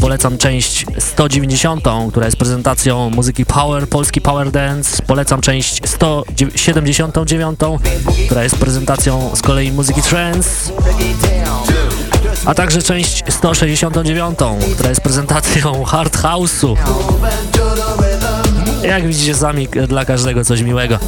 Polecam część 190, która jest prezentacją muzyki Power, polski Power Dance. Polecam część 179, która jest prezentacją z kolei muzyki trance. A także część 169, która jest prezentacją hard house'u. Jak widzicie sami, dla każdego coś miłego.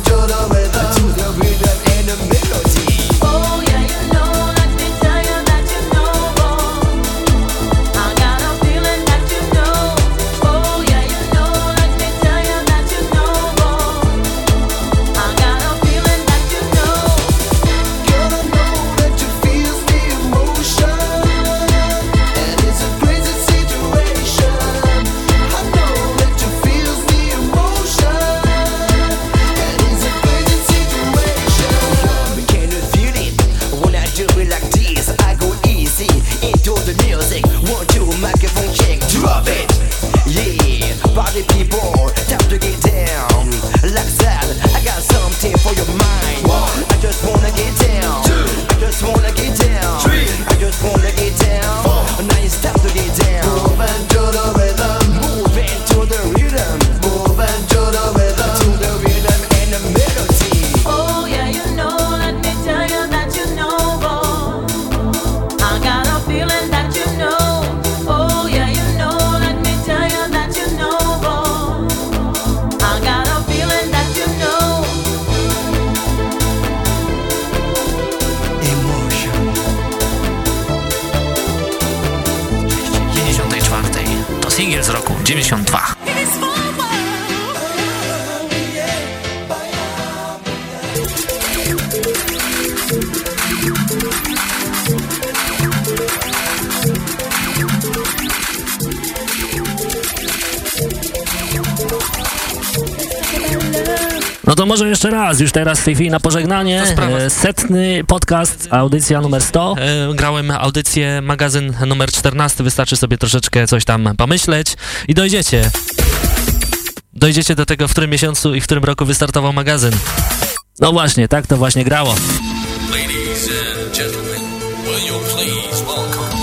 Raz, już teraz w tej chwili na pożegnanie. E, Setny podcast, audycja numer 100. E, grałem audycję, magazyn numer 14, wystarczy sobie troszeczkę coś tam pomyśleć i dojdziecie. Dojdziecie do tego, w którym miesiącu i w którym roku wystartował magazyn. No właśnie, tak to właśnie grało. Ladies and gentlemen, will you please welcome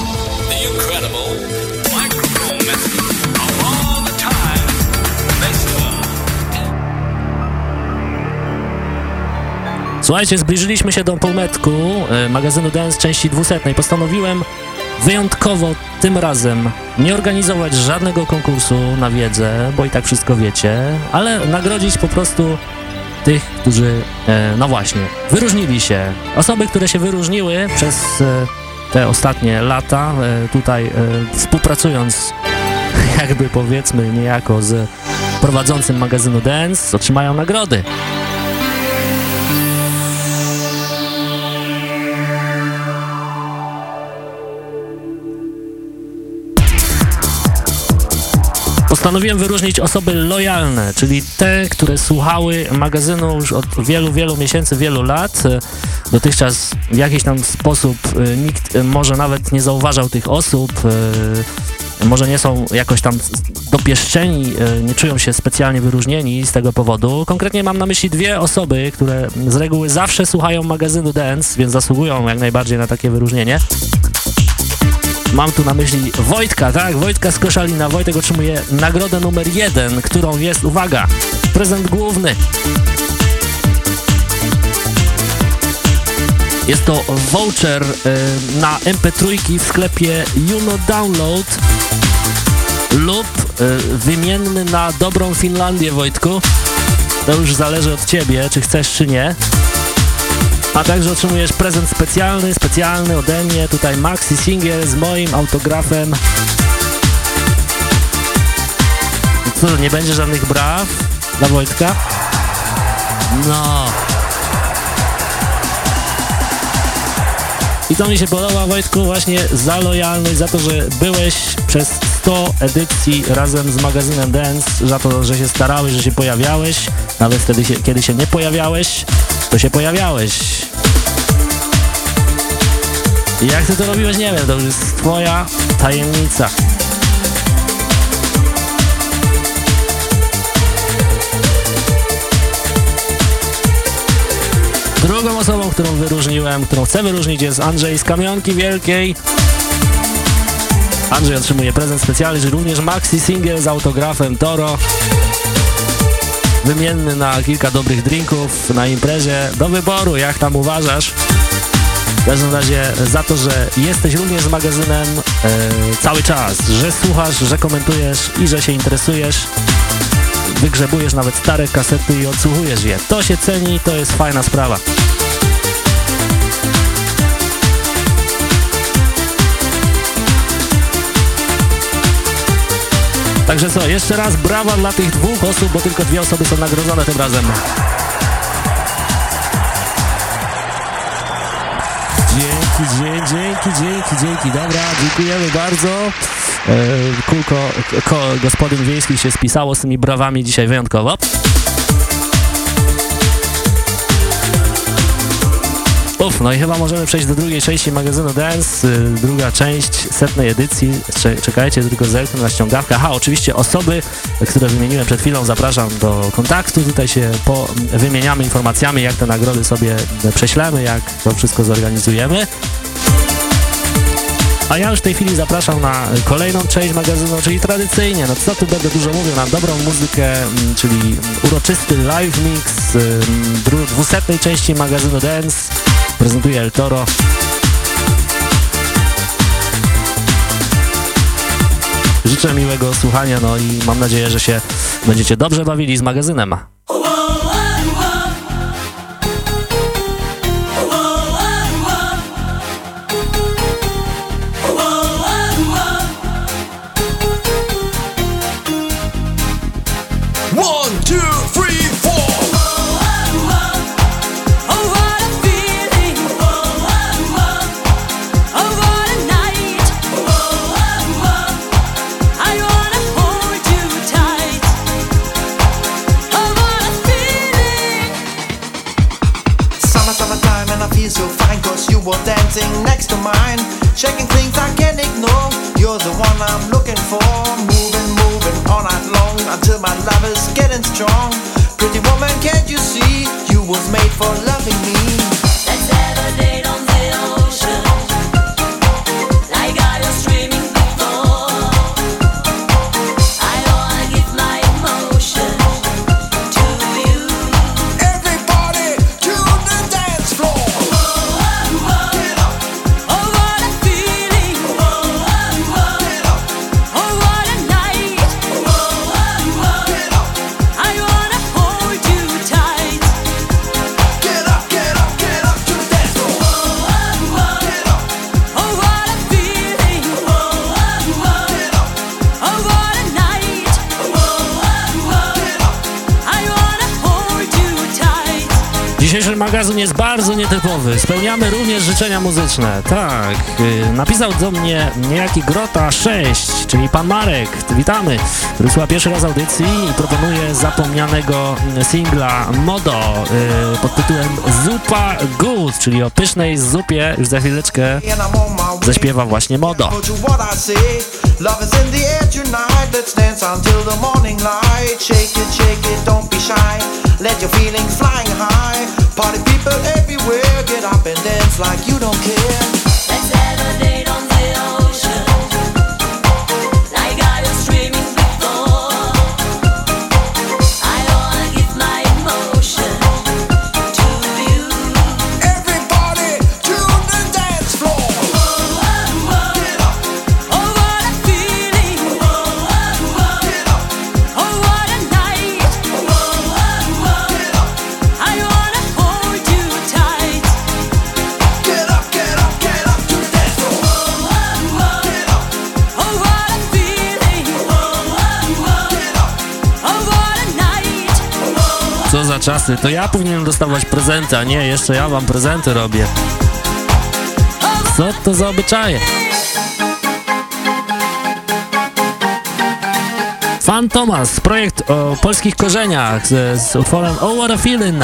Słuchajcie, zbliżyliśmy się do półmetku e, magazynu Dance części 200. Postanowiłem wyjątkowo tym razem nie organizować żadnego konkursu na wiedzę, bo i tak wszystko wiecie, ale nagrodzić po prostu tych, którzy, e, no właśnie, wyróżnili się. Osoby, które się wyróżniły przez e, te ostatnie lata, tutaj współpracując (laughs) jakby powiedzmy niejako z prowadzącym magazynu Dance, otrzymają nagrody. Postanowiłem wyróżnić osoby lojalne, czyli te, które słuchały magazynu już od wielu, wielu miesięcy, wielu lat. Dotychczas w jakiś tam sposób e, nikt e, może nawet nie zauważał tych osób, e, może nie są jakoś tam dopieszczeni, nie czują się specjalnie wyróżnieni z tego powodu. Konkretnie mam na myśli dwie osoby, które z reguły zawsze słuchają magazynu Dance, więc zasługują jak najbardziej na takie wyróżnienie. Mam tu na myśli Wojtka, tak? Wojtka z Koszalina. Wojtek otrzymuje nagrodę numer jeden, którą jest, uwaga, prezent główny. Jest to voucher y, na MP3 w sklepie Juno Download lub y, wymienny na dobrą Finlandię, Wojtku. To już zależy od ciebie, czy chcesz, czy nie. A także otrzymujesz prezent specjalny, specjalny ode mnie, tutaj maxi single z moim autografem. Co, nie będzie żadnych braw dla Wojtka? No. I to mi się podoba, Wojtku, właśnie za lojalność, za to, że byłeś przez 100 edycji razem z magazynem Dance, za to, że się starałeś, że się pojawiałeś, nawet wtedy, się, kiedy się nie pojawiałeś. To się pojawiałeś. Jak ty to robiłeś, nie wiem, to jest twoja tajemnica. Drugą osobą, którą wyróżniłem, którą chcę wyróżnić jest Andrzej z Kamionki Wielkiej. Andrzej otrzymuje prezent specjalny, również maxi single z autografem Toro. Wymienny na kilka dobrych drinków na imprezie. Do wyboru, jak tam uważasz? W każdym razie za to, że jesteś również z magazynem e, cały czas, że słuchasz, że komentujesz i że się interesujesz. Wygrzebujesz nawet stare kasety i odsłuchujesz je. To się ceni, to jest fajna sprawa. Także co, jeszcze raz brawa dla tych dwóch osób, bo tylko dwie osoby są nagrodzone tym razem. Dzięki, dzie- dzięki, dzięki, dzięki. Dobra, dziękujemy bardzo. E, Kulko, ko, gospodyń wiejskich się spisało z tymi brawami dzisiaj wyjątkowo. Uf, no i chyba możemy przejść do drugiej części magazynu Dance, y, druga część setnej edycji. Cze- Czekajcie, tylko zerknę na ściągawkę. Aha, oczywiście osoby, które wymieniłem przed chwilą, zapraszam do kontaktu. Tutaj się po, wymieniamy informacjami, jak te nagrody sobie prześlemy, jak to wszystko zorganizujemy. A ja już w tej chwili zapraszam na kolejną część magazynu, czyli tradycyjnie, no co tu będę dużo mówił, na dobrą muzykę, mm, czyli uroczysty live mix dwusetnej części magazynu Dance. Prezentuje El Toro. Życzę miłego słuchania, no i mam nadzieję, że się będziecie dobrze bawili z magazynem. My love is getting strong. Pretty woman, can't you see? You was made for loving me. Magazyn jest bardzo nietypowy. Spełniamy również życzenia muzyczne. Tak, yy, napisał do mnie niejaki Grota 6, czyli pan Marek, witamy, słucha pierwszy raz audycji i proponuje zapomnianego singla Modo yy, pod tytułem Zupa Good, czyli o pysznej zupie. Już za chwileczkę zaśpiewa właśnie Modo. Love is in the air tonight. Let's dance until the morning light. Shake it, shake it, don't be shy. Let your feelings high. Party people everywhere. Get up and dance like you don't care. Czasy, to ja powinienem dostawać prezenty, a nie, jeszcze ja wam prezenty robię. Co to za obyczaje? Fan Thomas, projekt o polskich korzeniach z, z utworem Oh What a Feeling.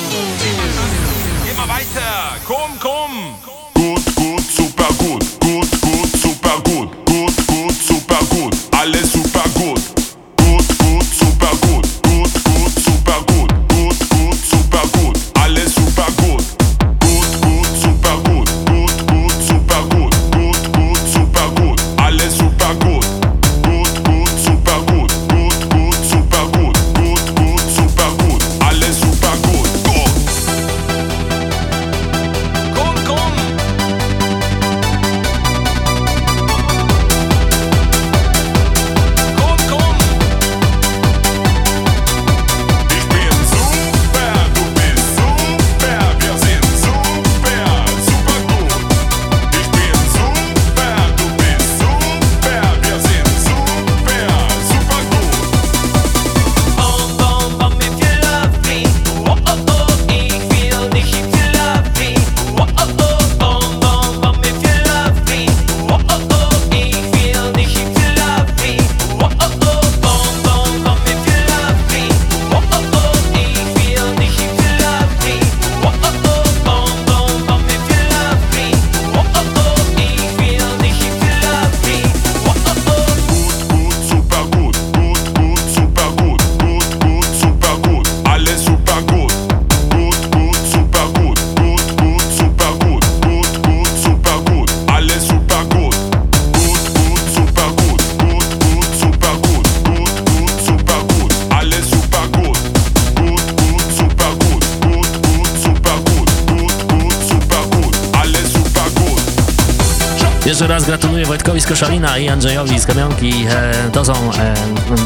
Kamionki. E, to są e,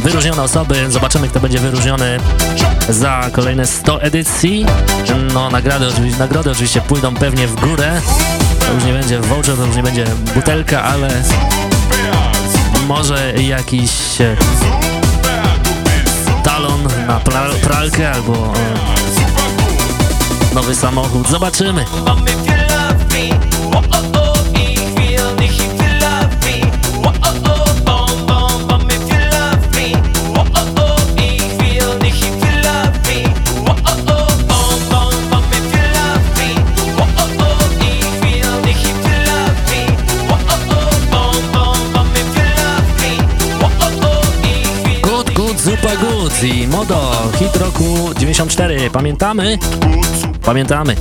wyróżnione osoby. Zobaczymy, kto będzie wyróżniony za kolejne 100 edycji. No, nagrody, oczywiście- nagrody oczywiście pójdą pewnie w górę. To już nie będzie voucher, to już nie będzie butelka, ale może jakiś e, talon na pra pralkę albo nowy samochód. Zobaczymy. Modo, hit roku 94, pamiętamy? Pamiętamy.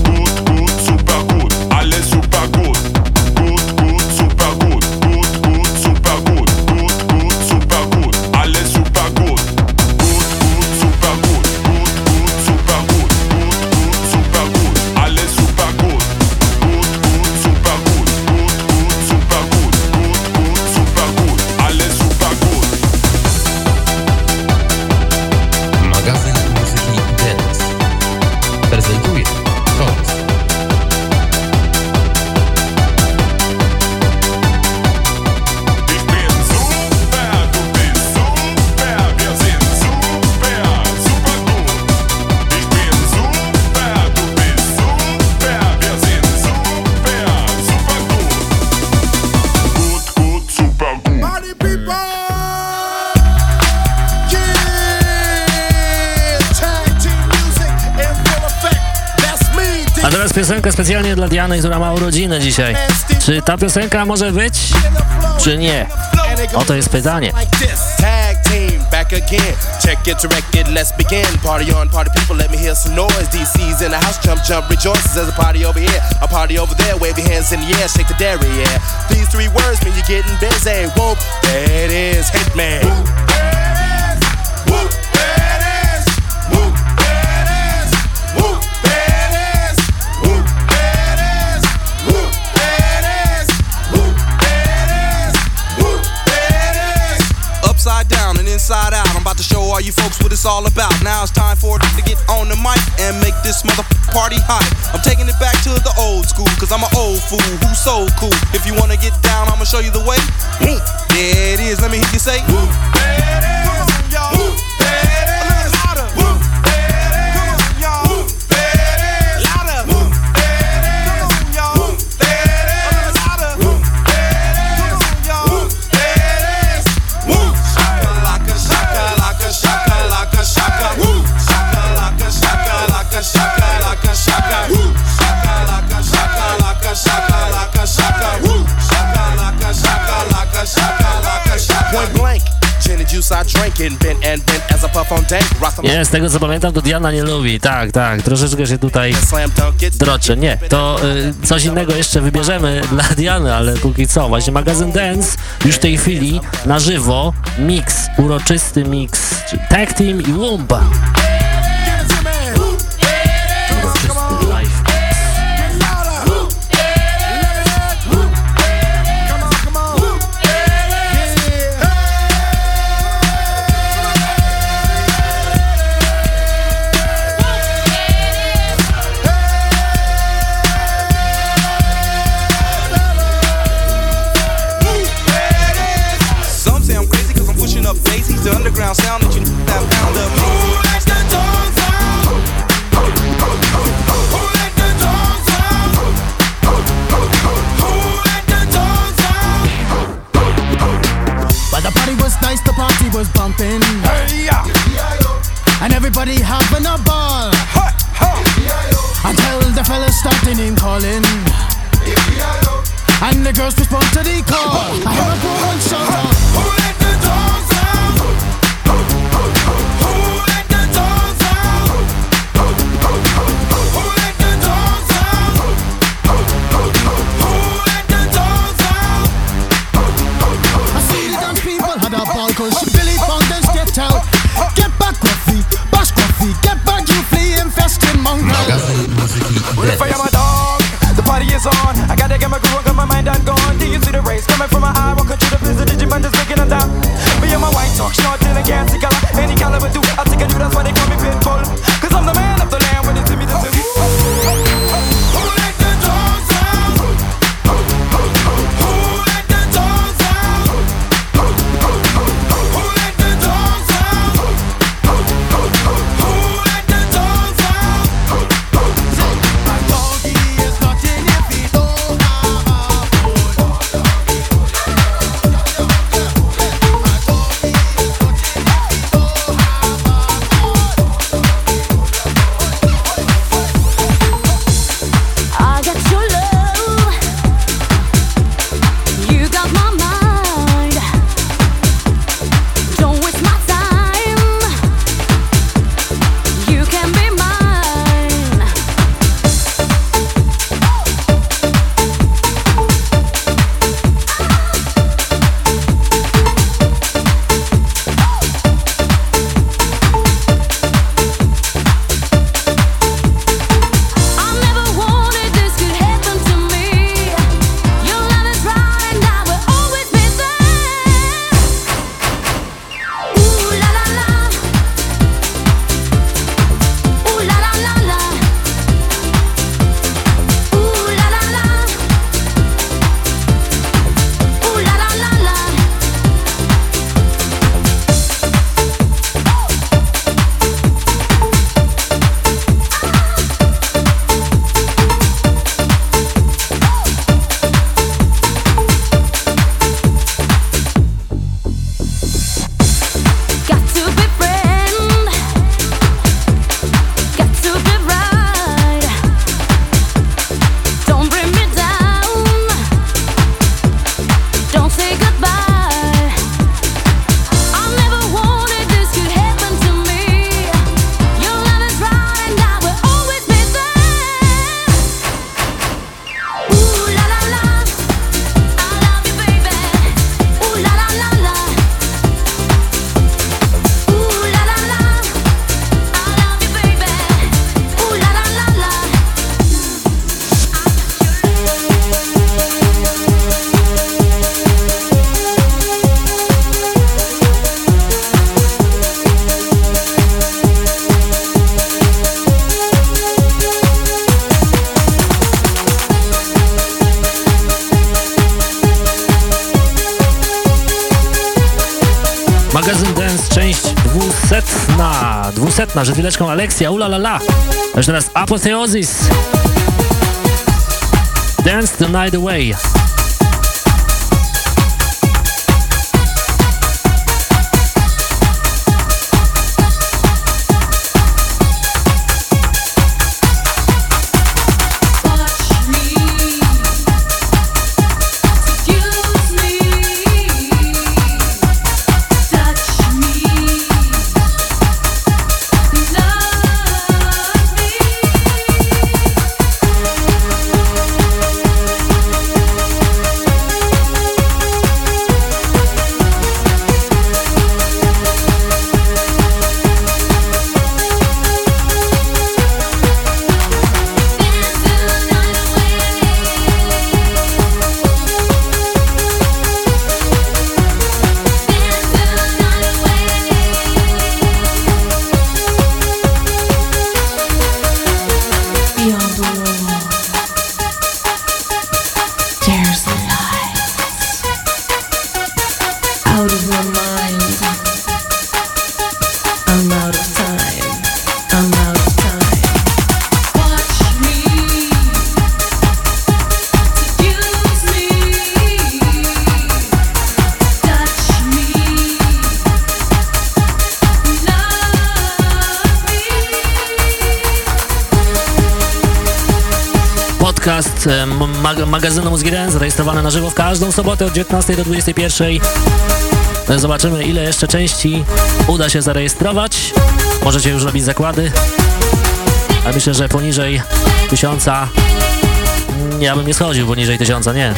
Piosenka specjalnie dla Diany, która ma urodziny dzisiaj. Czy ta piosenka może być, czy nie? Oto jest pytanie. back again. Check it, let's begin. Party on, party people, let me hear some noise. DC's in the house, jump, jump, rejoices. There's a party over here, a party over there. Wave your hands in the air, shake the dairy, yeah. These three words mean you're getting busy. Whoop, it is, Hitman. Whoop, about to show all you folks what it's all about. Now it's time for it to get on the mic and make this mother party hot. I'm taking it back to the old school, cause I'm an old fool who's so cool. If you wanna get down, I'ma show you the way. There it is. Let me hear you say. Whoop, there it is. Whoop, there Nie, z tego co pamiętam, to Diana nie lubi. Tak, tak, troszeczkę się tutaj droczy. Nie, to y, coś innego jeszcze wybierzemy (laughs) dla Diany, ale póki co. Właśnie magazyn Dance już w tej chwili na żywo. Mix, uroczysty mix. Tag Team i Wumba. the girls respond to the call. I heard Przed chwileczką Alexia, ulalala. Już teraz Apotheosis. Dance the night away. magazynu Mózg zarejestrowane na żywo w każdą sobotę od 19 do 21. E, zobaczymy, ile jeszcze części uda się zarejestrować. Możecie już robić zakłady. A myślę, że poniżej 1000 ja bym nie schodził, poniżej 1000 nie.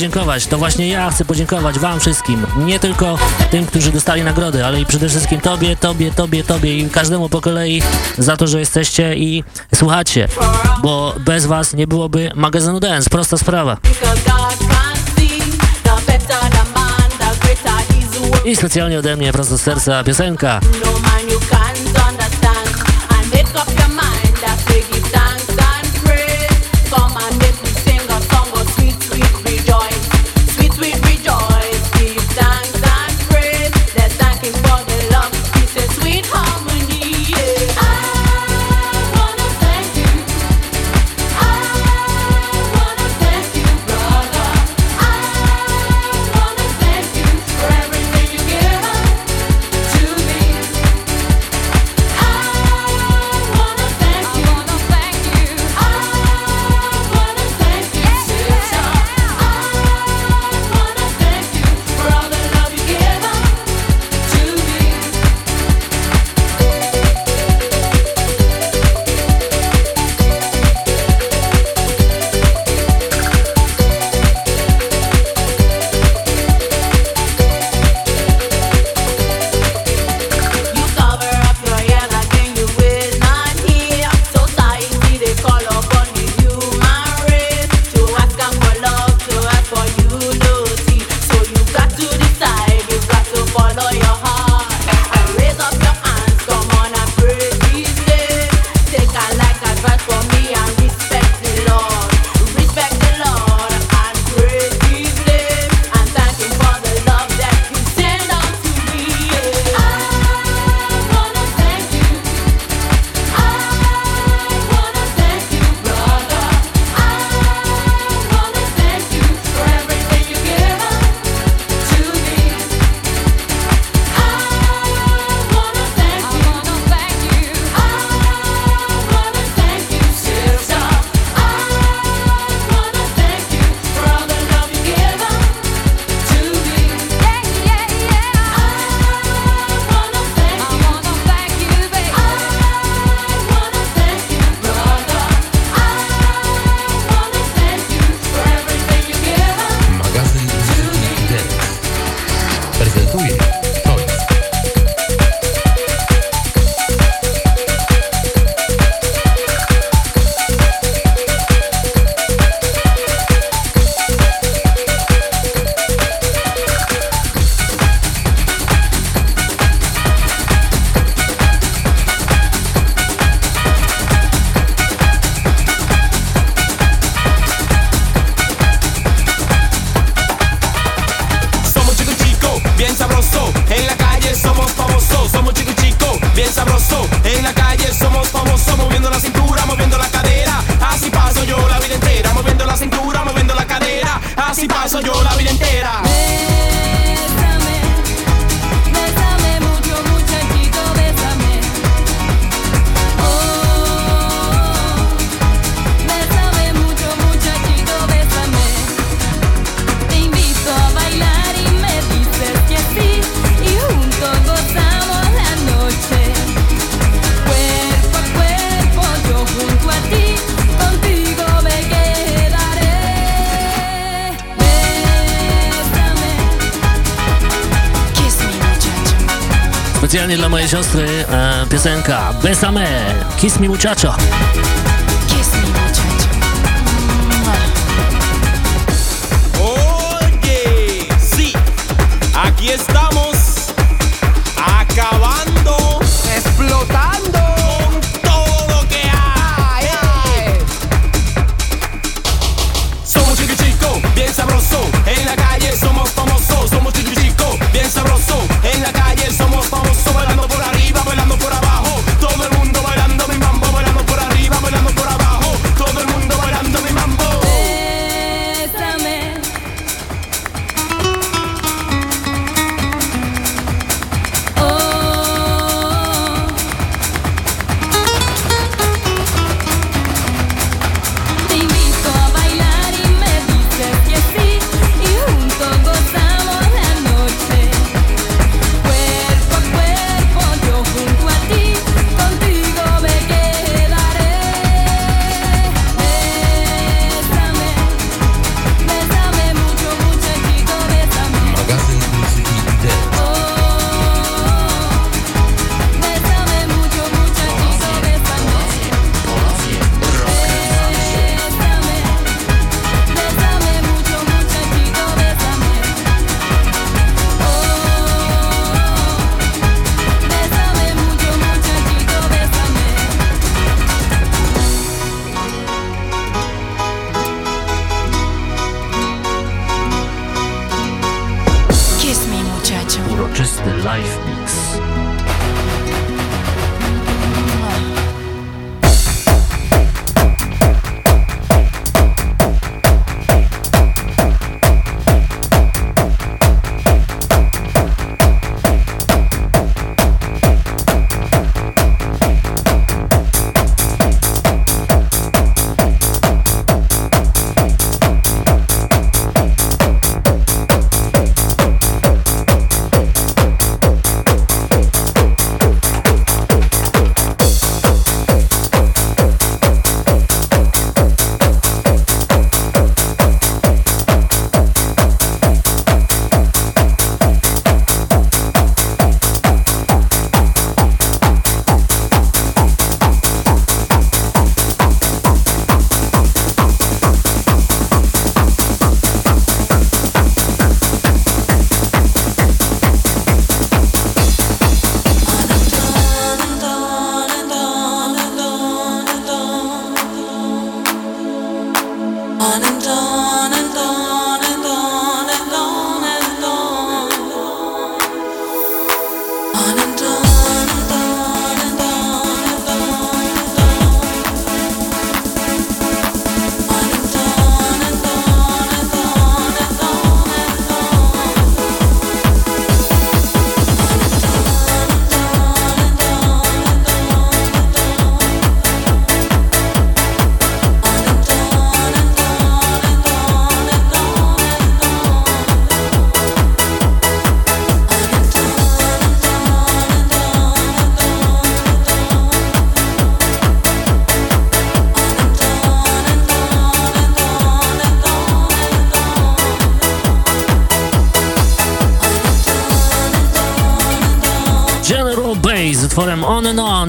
podziękować. To właśnie ja chcę podziękować Wam wszystkim. Nie tylko tym, którzy dostali nagrody, ale i przede wszystkim Tobie, Tobie, Tobie, Tobie i każdemu po kolei za to, że jesteście i słuchacie. Bo bez Was nie byłoby magazynu Dance. Prosta sprawa. I specjalnie ode mnie prosto z serca piosenka Bésame, Kiss Me Muchacho.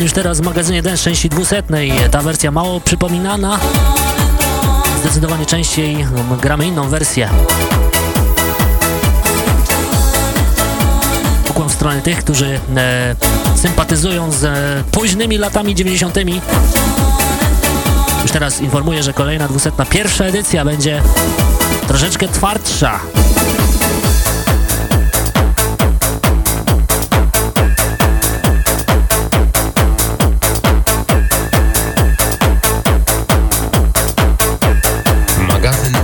Już teraz w magazynie Dance części 200. Ta wersja mało przypominana. Zdecydowanie częściej no, gramy inną wersję. Ukłon w stronę tych, którzy e, sympatyzują z e, późnymi latami 90. Już teraz informuję, że kolejna 200. pierwsza edycja będzie troszeczkę twardsza. nothing.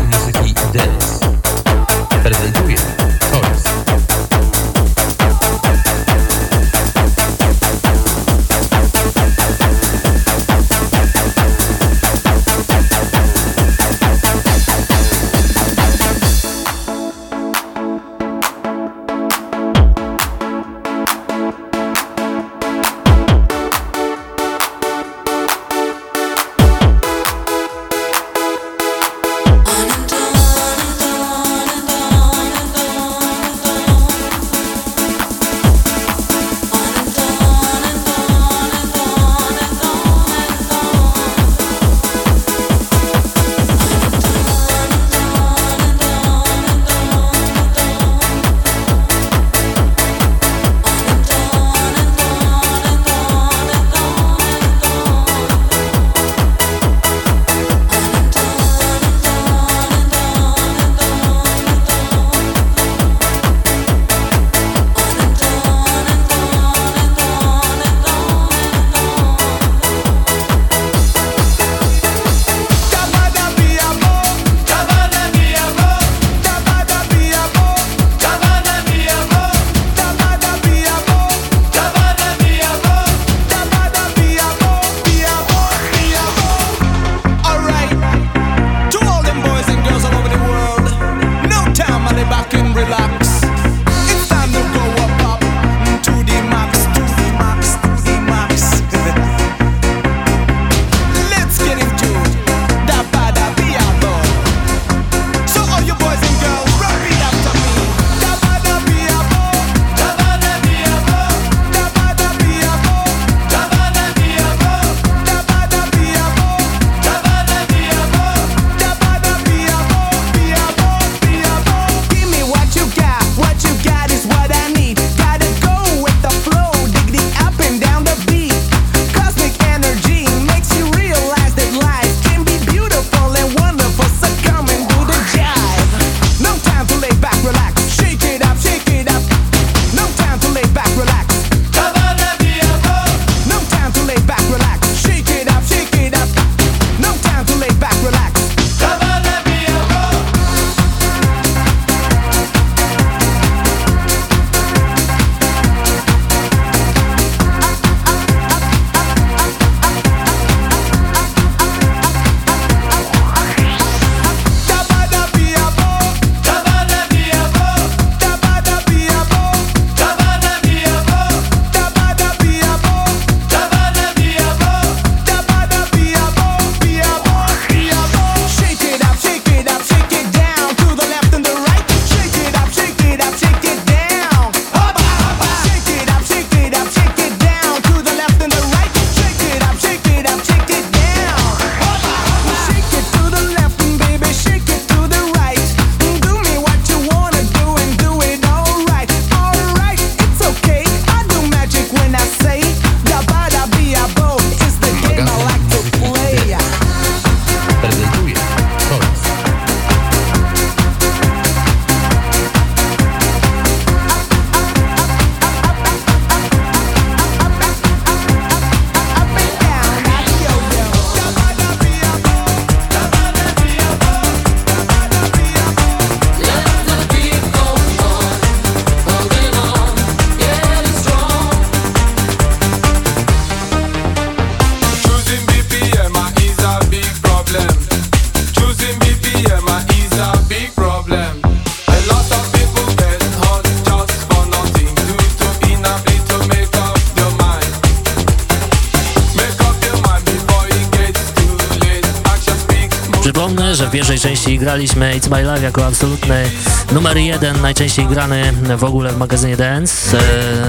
Pierwszej części graliśmy It's My Life jako absolutny numer jeden, najczęściej grany w ogóle w magazynie Dance.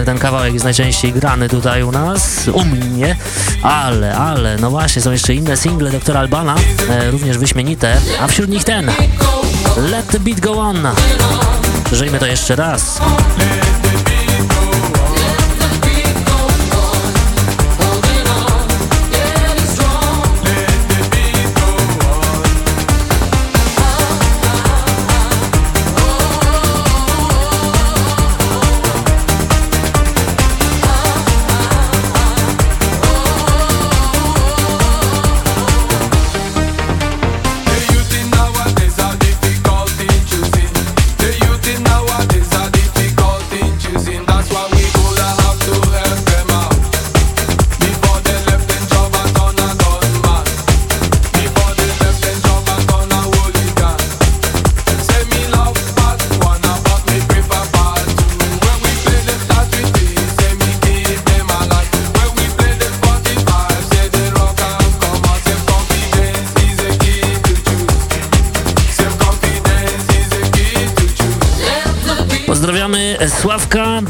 E, ten kawałek jest najczęściej grany tutaj u nas, u mnie, ale, ale, no właśnie, są jeszcze inne single doktora Albana, e, również wyśmienite, a wśród nich ten, Let the Beat Go On. Żyjmy to jeszcze raz.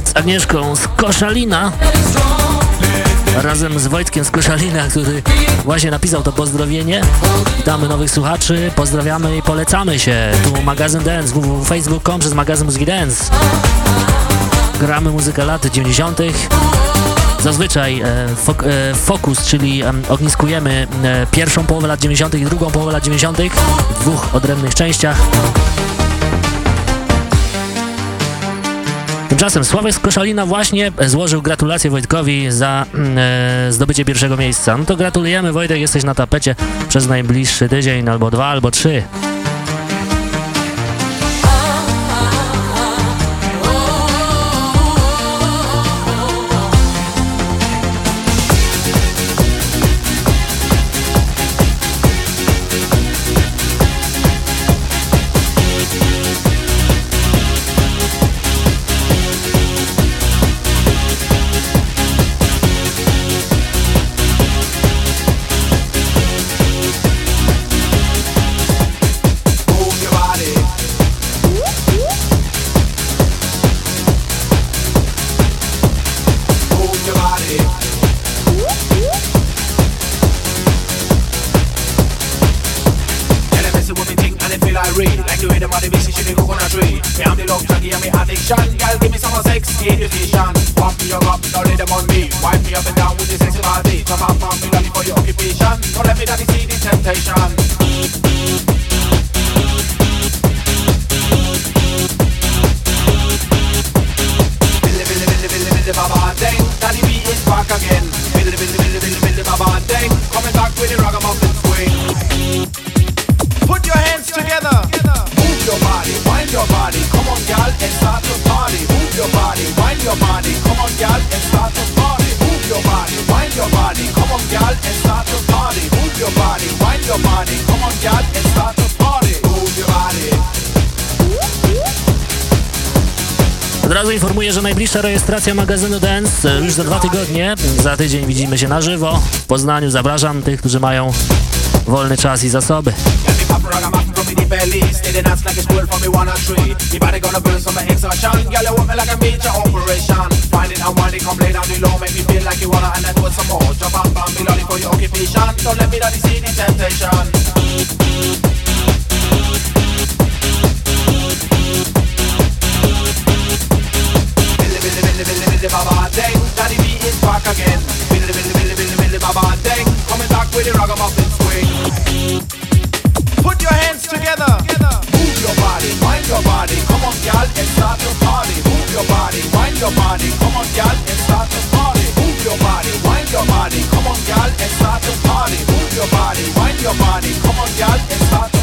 Z Agnieszką z Koszalina razem z Wojtkiem z Koszalina, który właśnie napisał to pozdrowienie. Witamy nowych słuchaczy, pozdrawiamy i polecamy się. Tu magazyn Dance, www.facebook.com przez magazyn Muzyki Dance. Gramy muzykę lat 90. Zazwyczaj e, fok, e, fokus, czyli e, ogniskujemy pierwszą połowę lat 90. i drugą połowę lat 90. w dwóch odrębnych częściach. Tymczasem Sławek z Koszalina właśnie złożył gratulacje Wojtkowi za e, zdobycie pierwszego miejsca. No to gratulujemy Wojtek, jesteś na tapecie przez najbliższy tydzień, albo dwa, albo trzy. Come on, and start party Move your body Od razu informuję, że najbliższa rejestracja magazynu Dance e, już za dwa tygodnie. Za tydzień widzimy się na żywo w Poznaniu. Zapraszam tych, którzy mają wolny czas i zasoby. Belly Steady dance like a squirrel from me one or three. Me body gonna burn some exhaustion Girl, you want me like a major operation. Find it and wind it, come lay down the low Make me feel like you wanna and I do it some more. Jump up on me, lolly for your occupation. Don't let me daddy see the temptation together. Move your body, wind your body. Come on, gal, and start to party. Move your body, wind your body. Come on, gal, and start to party. Move your body, wind your body. Come on, gal, and start to party. Move your body, wind your body. Come on, gal, and start to party.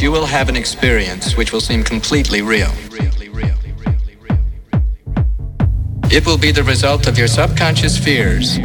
You will have an experience which will seem completely real. It will be the result of your subconscious fears.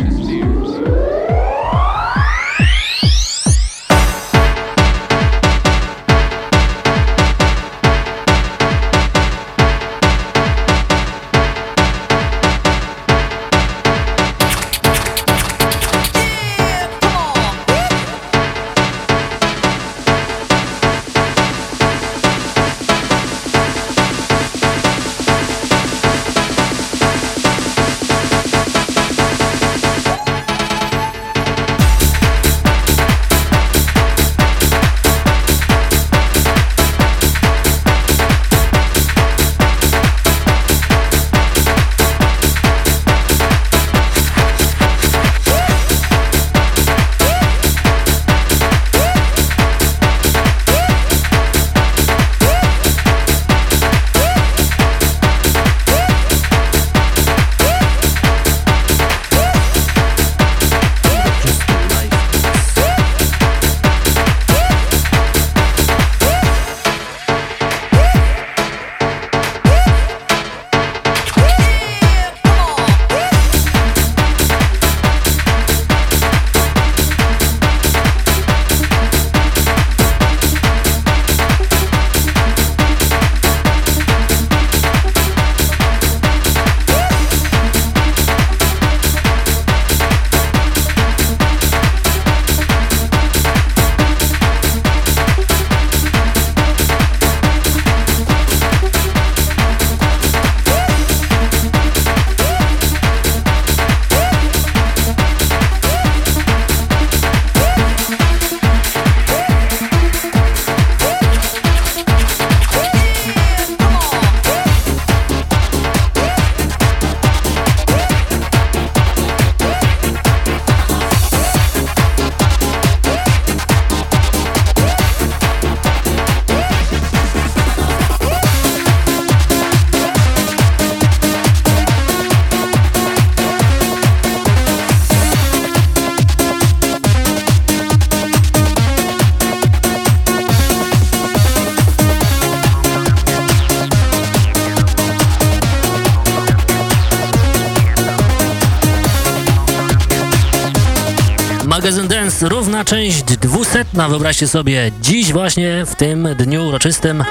Dwusetna, wyobraźcie sobie, dziś właśnie w tym dniu uroczystym.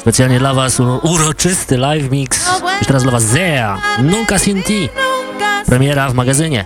Specjalnie dla was uroczysty live mix, już teraz dla was Zea, Nunca Sin Ti, premiera w magazynie.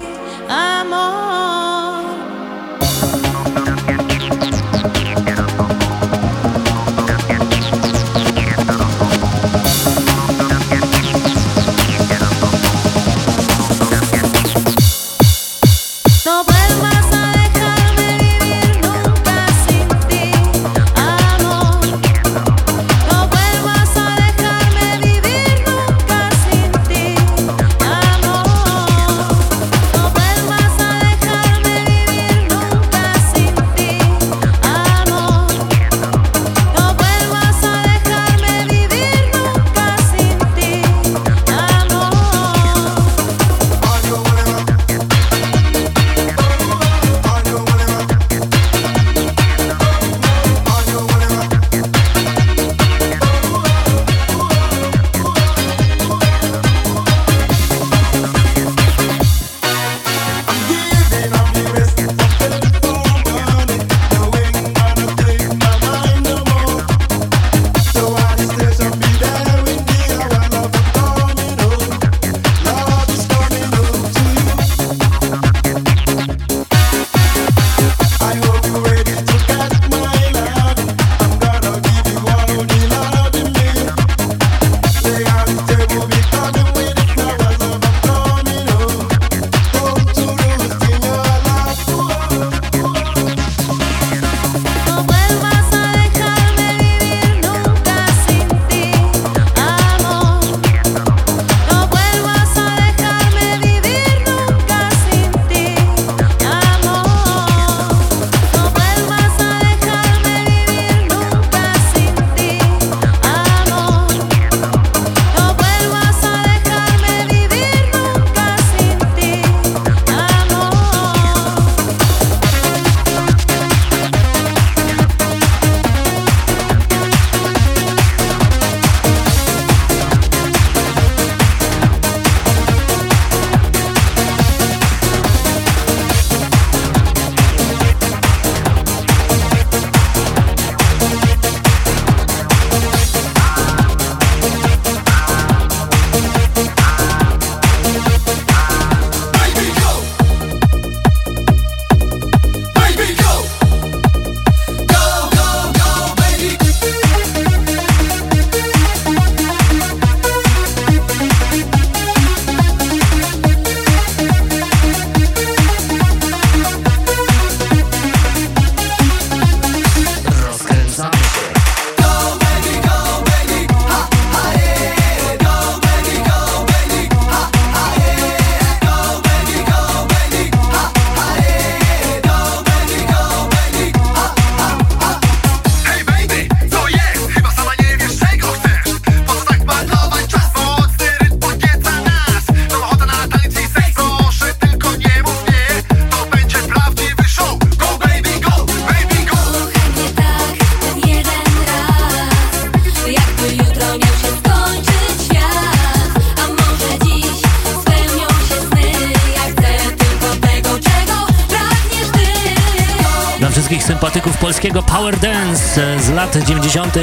z lat 90.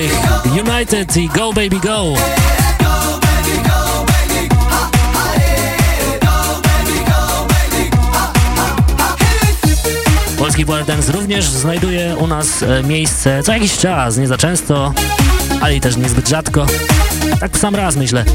United i Go Baby Go. Polski Power Dance również znajduje u nas e, miejsce co jakiś czas, nie za często, ale i też niezbyt rzadko. Tak w sam raz myślę.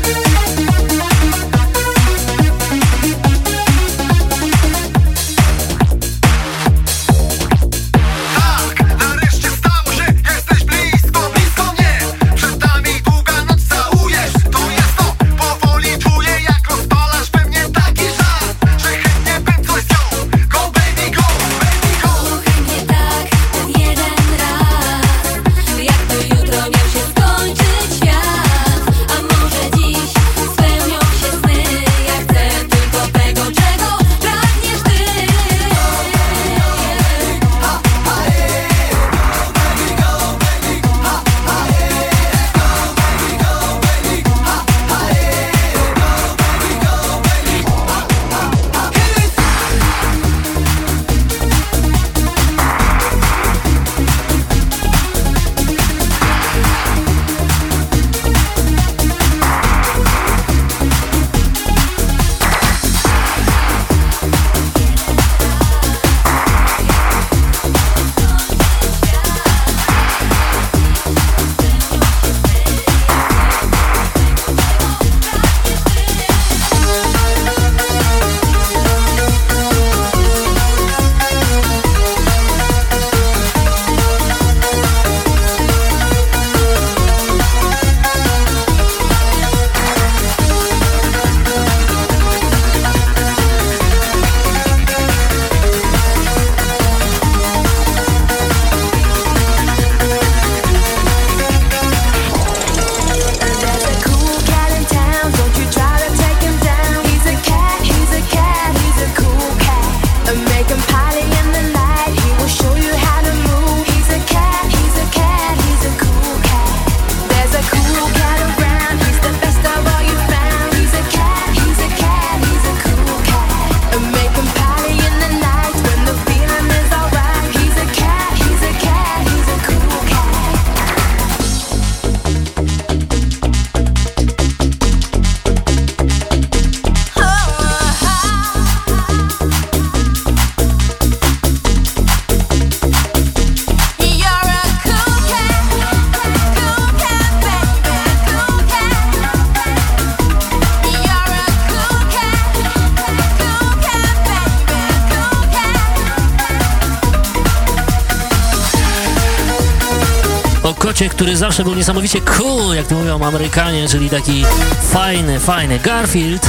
zawsze był niesamowicie cool, jak to mówią Amerykanie, czyli taki fajny, fajny Garfield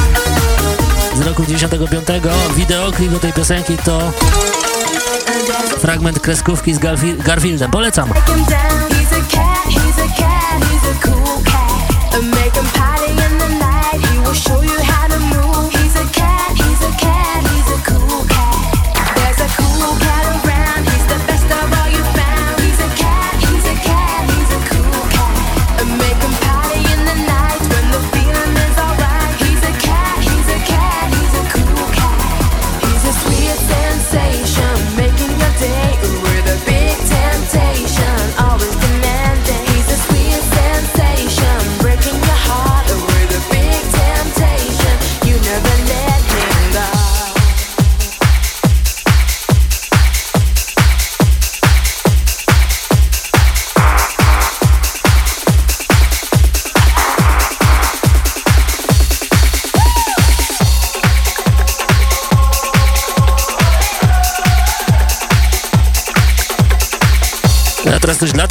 z roku 95. Wideoklip do tej piosenki to fragment kreskówki z Garfi Garfieldem. Polecam. show you how to move.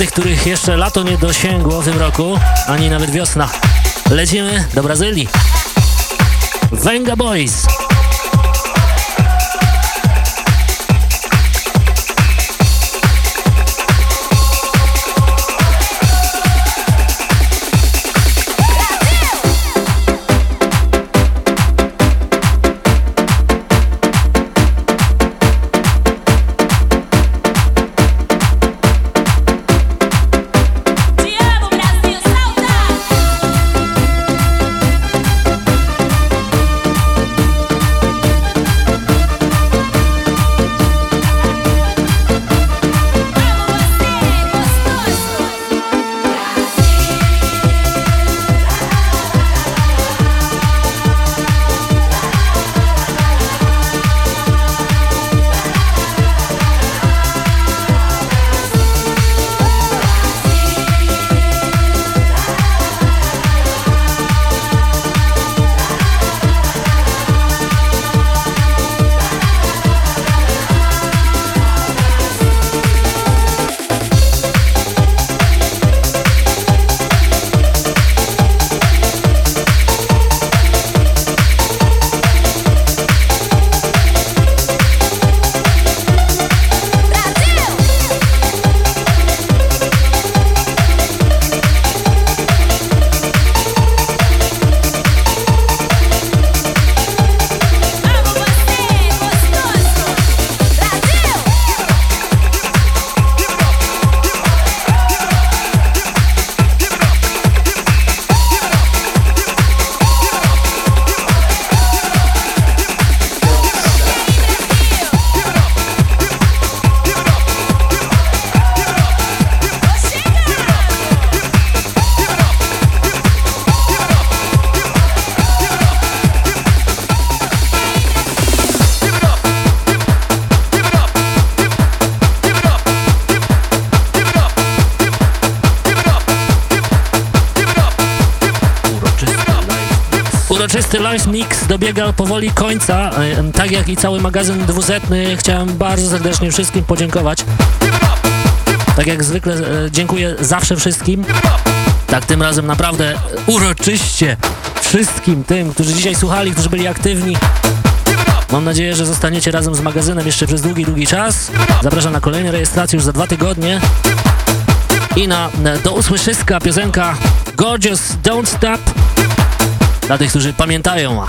tych, których jeszcze lato nie dosięgło w tym roku, ani nawet wiosna. Lecimy do Brazylii. Venga Boys! Powoli końca. Tak jak i cały magazyn dwusetny, chciałem bardzo serdecznie wszystkim podziękować. Tak jak zwykle e, dziękuję zawsze wszystkim. Tak tym razem naprawdę uroczyście wszystkim tym, którzy dzisiaj słuchali, którzy byli aktywni. Mam nadzieję, że zostaniecie razem z magazynem jeszcze przez długi, długi czas. Zapraszam na kolejne rejestracje już za dwa tygodnie. I na do usłyszyska piosenka Gorgeous Don't Stop dla tych, którzy pamiętają.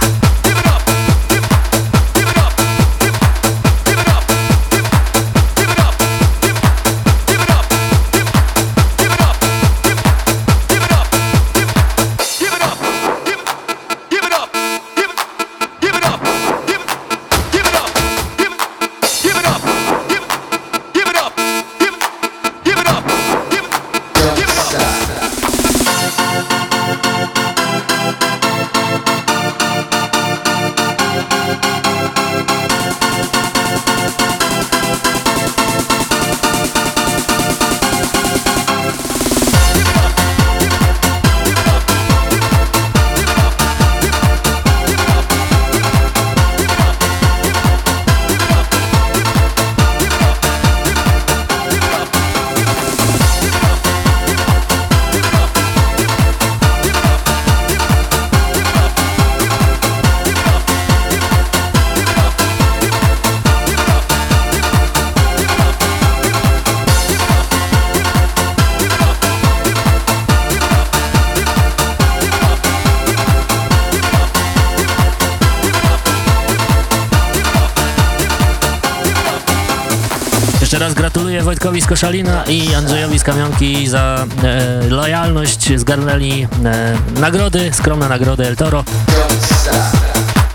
Koszalina i Andrzejowi z Kamionki za e, lojalność. Zgarnęli e, nagrody, skromne nagrody El Toro.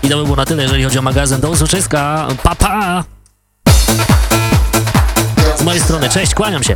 I to by było na tyle, jeżeli chodzi o magazyn. Do usłyszyska. Pa, pa! Z mojej strony, cześć, kłaniam się.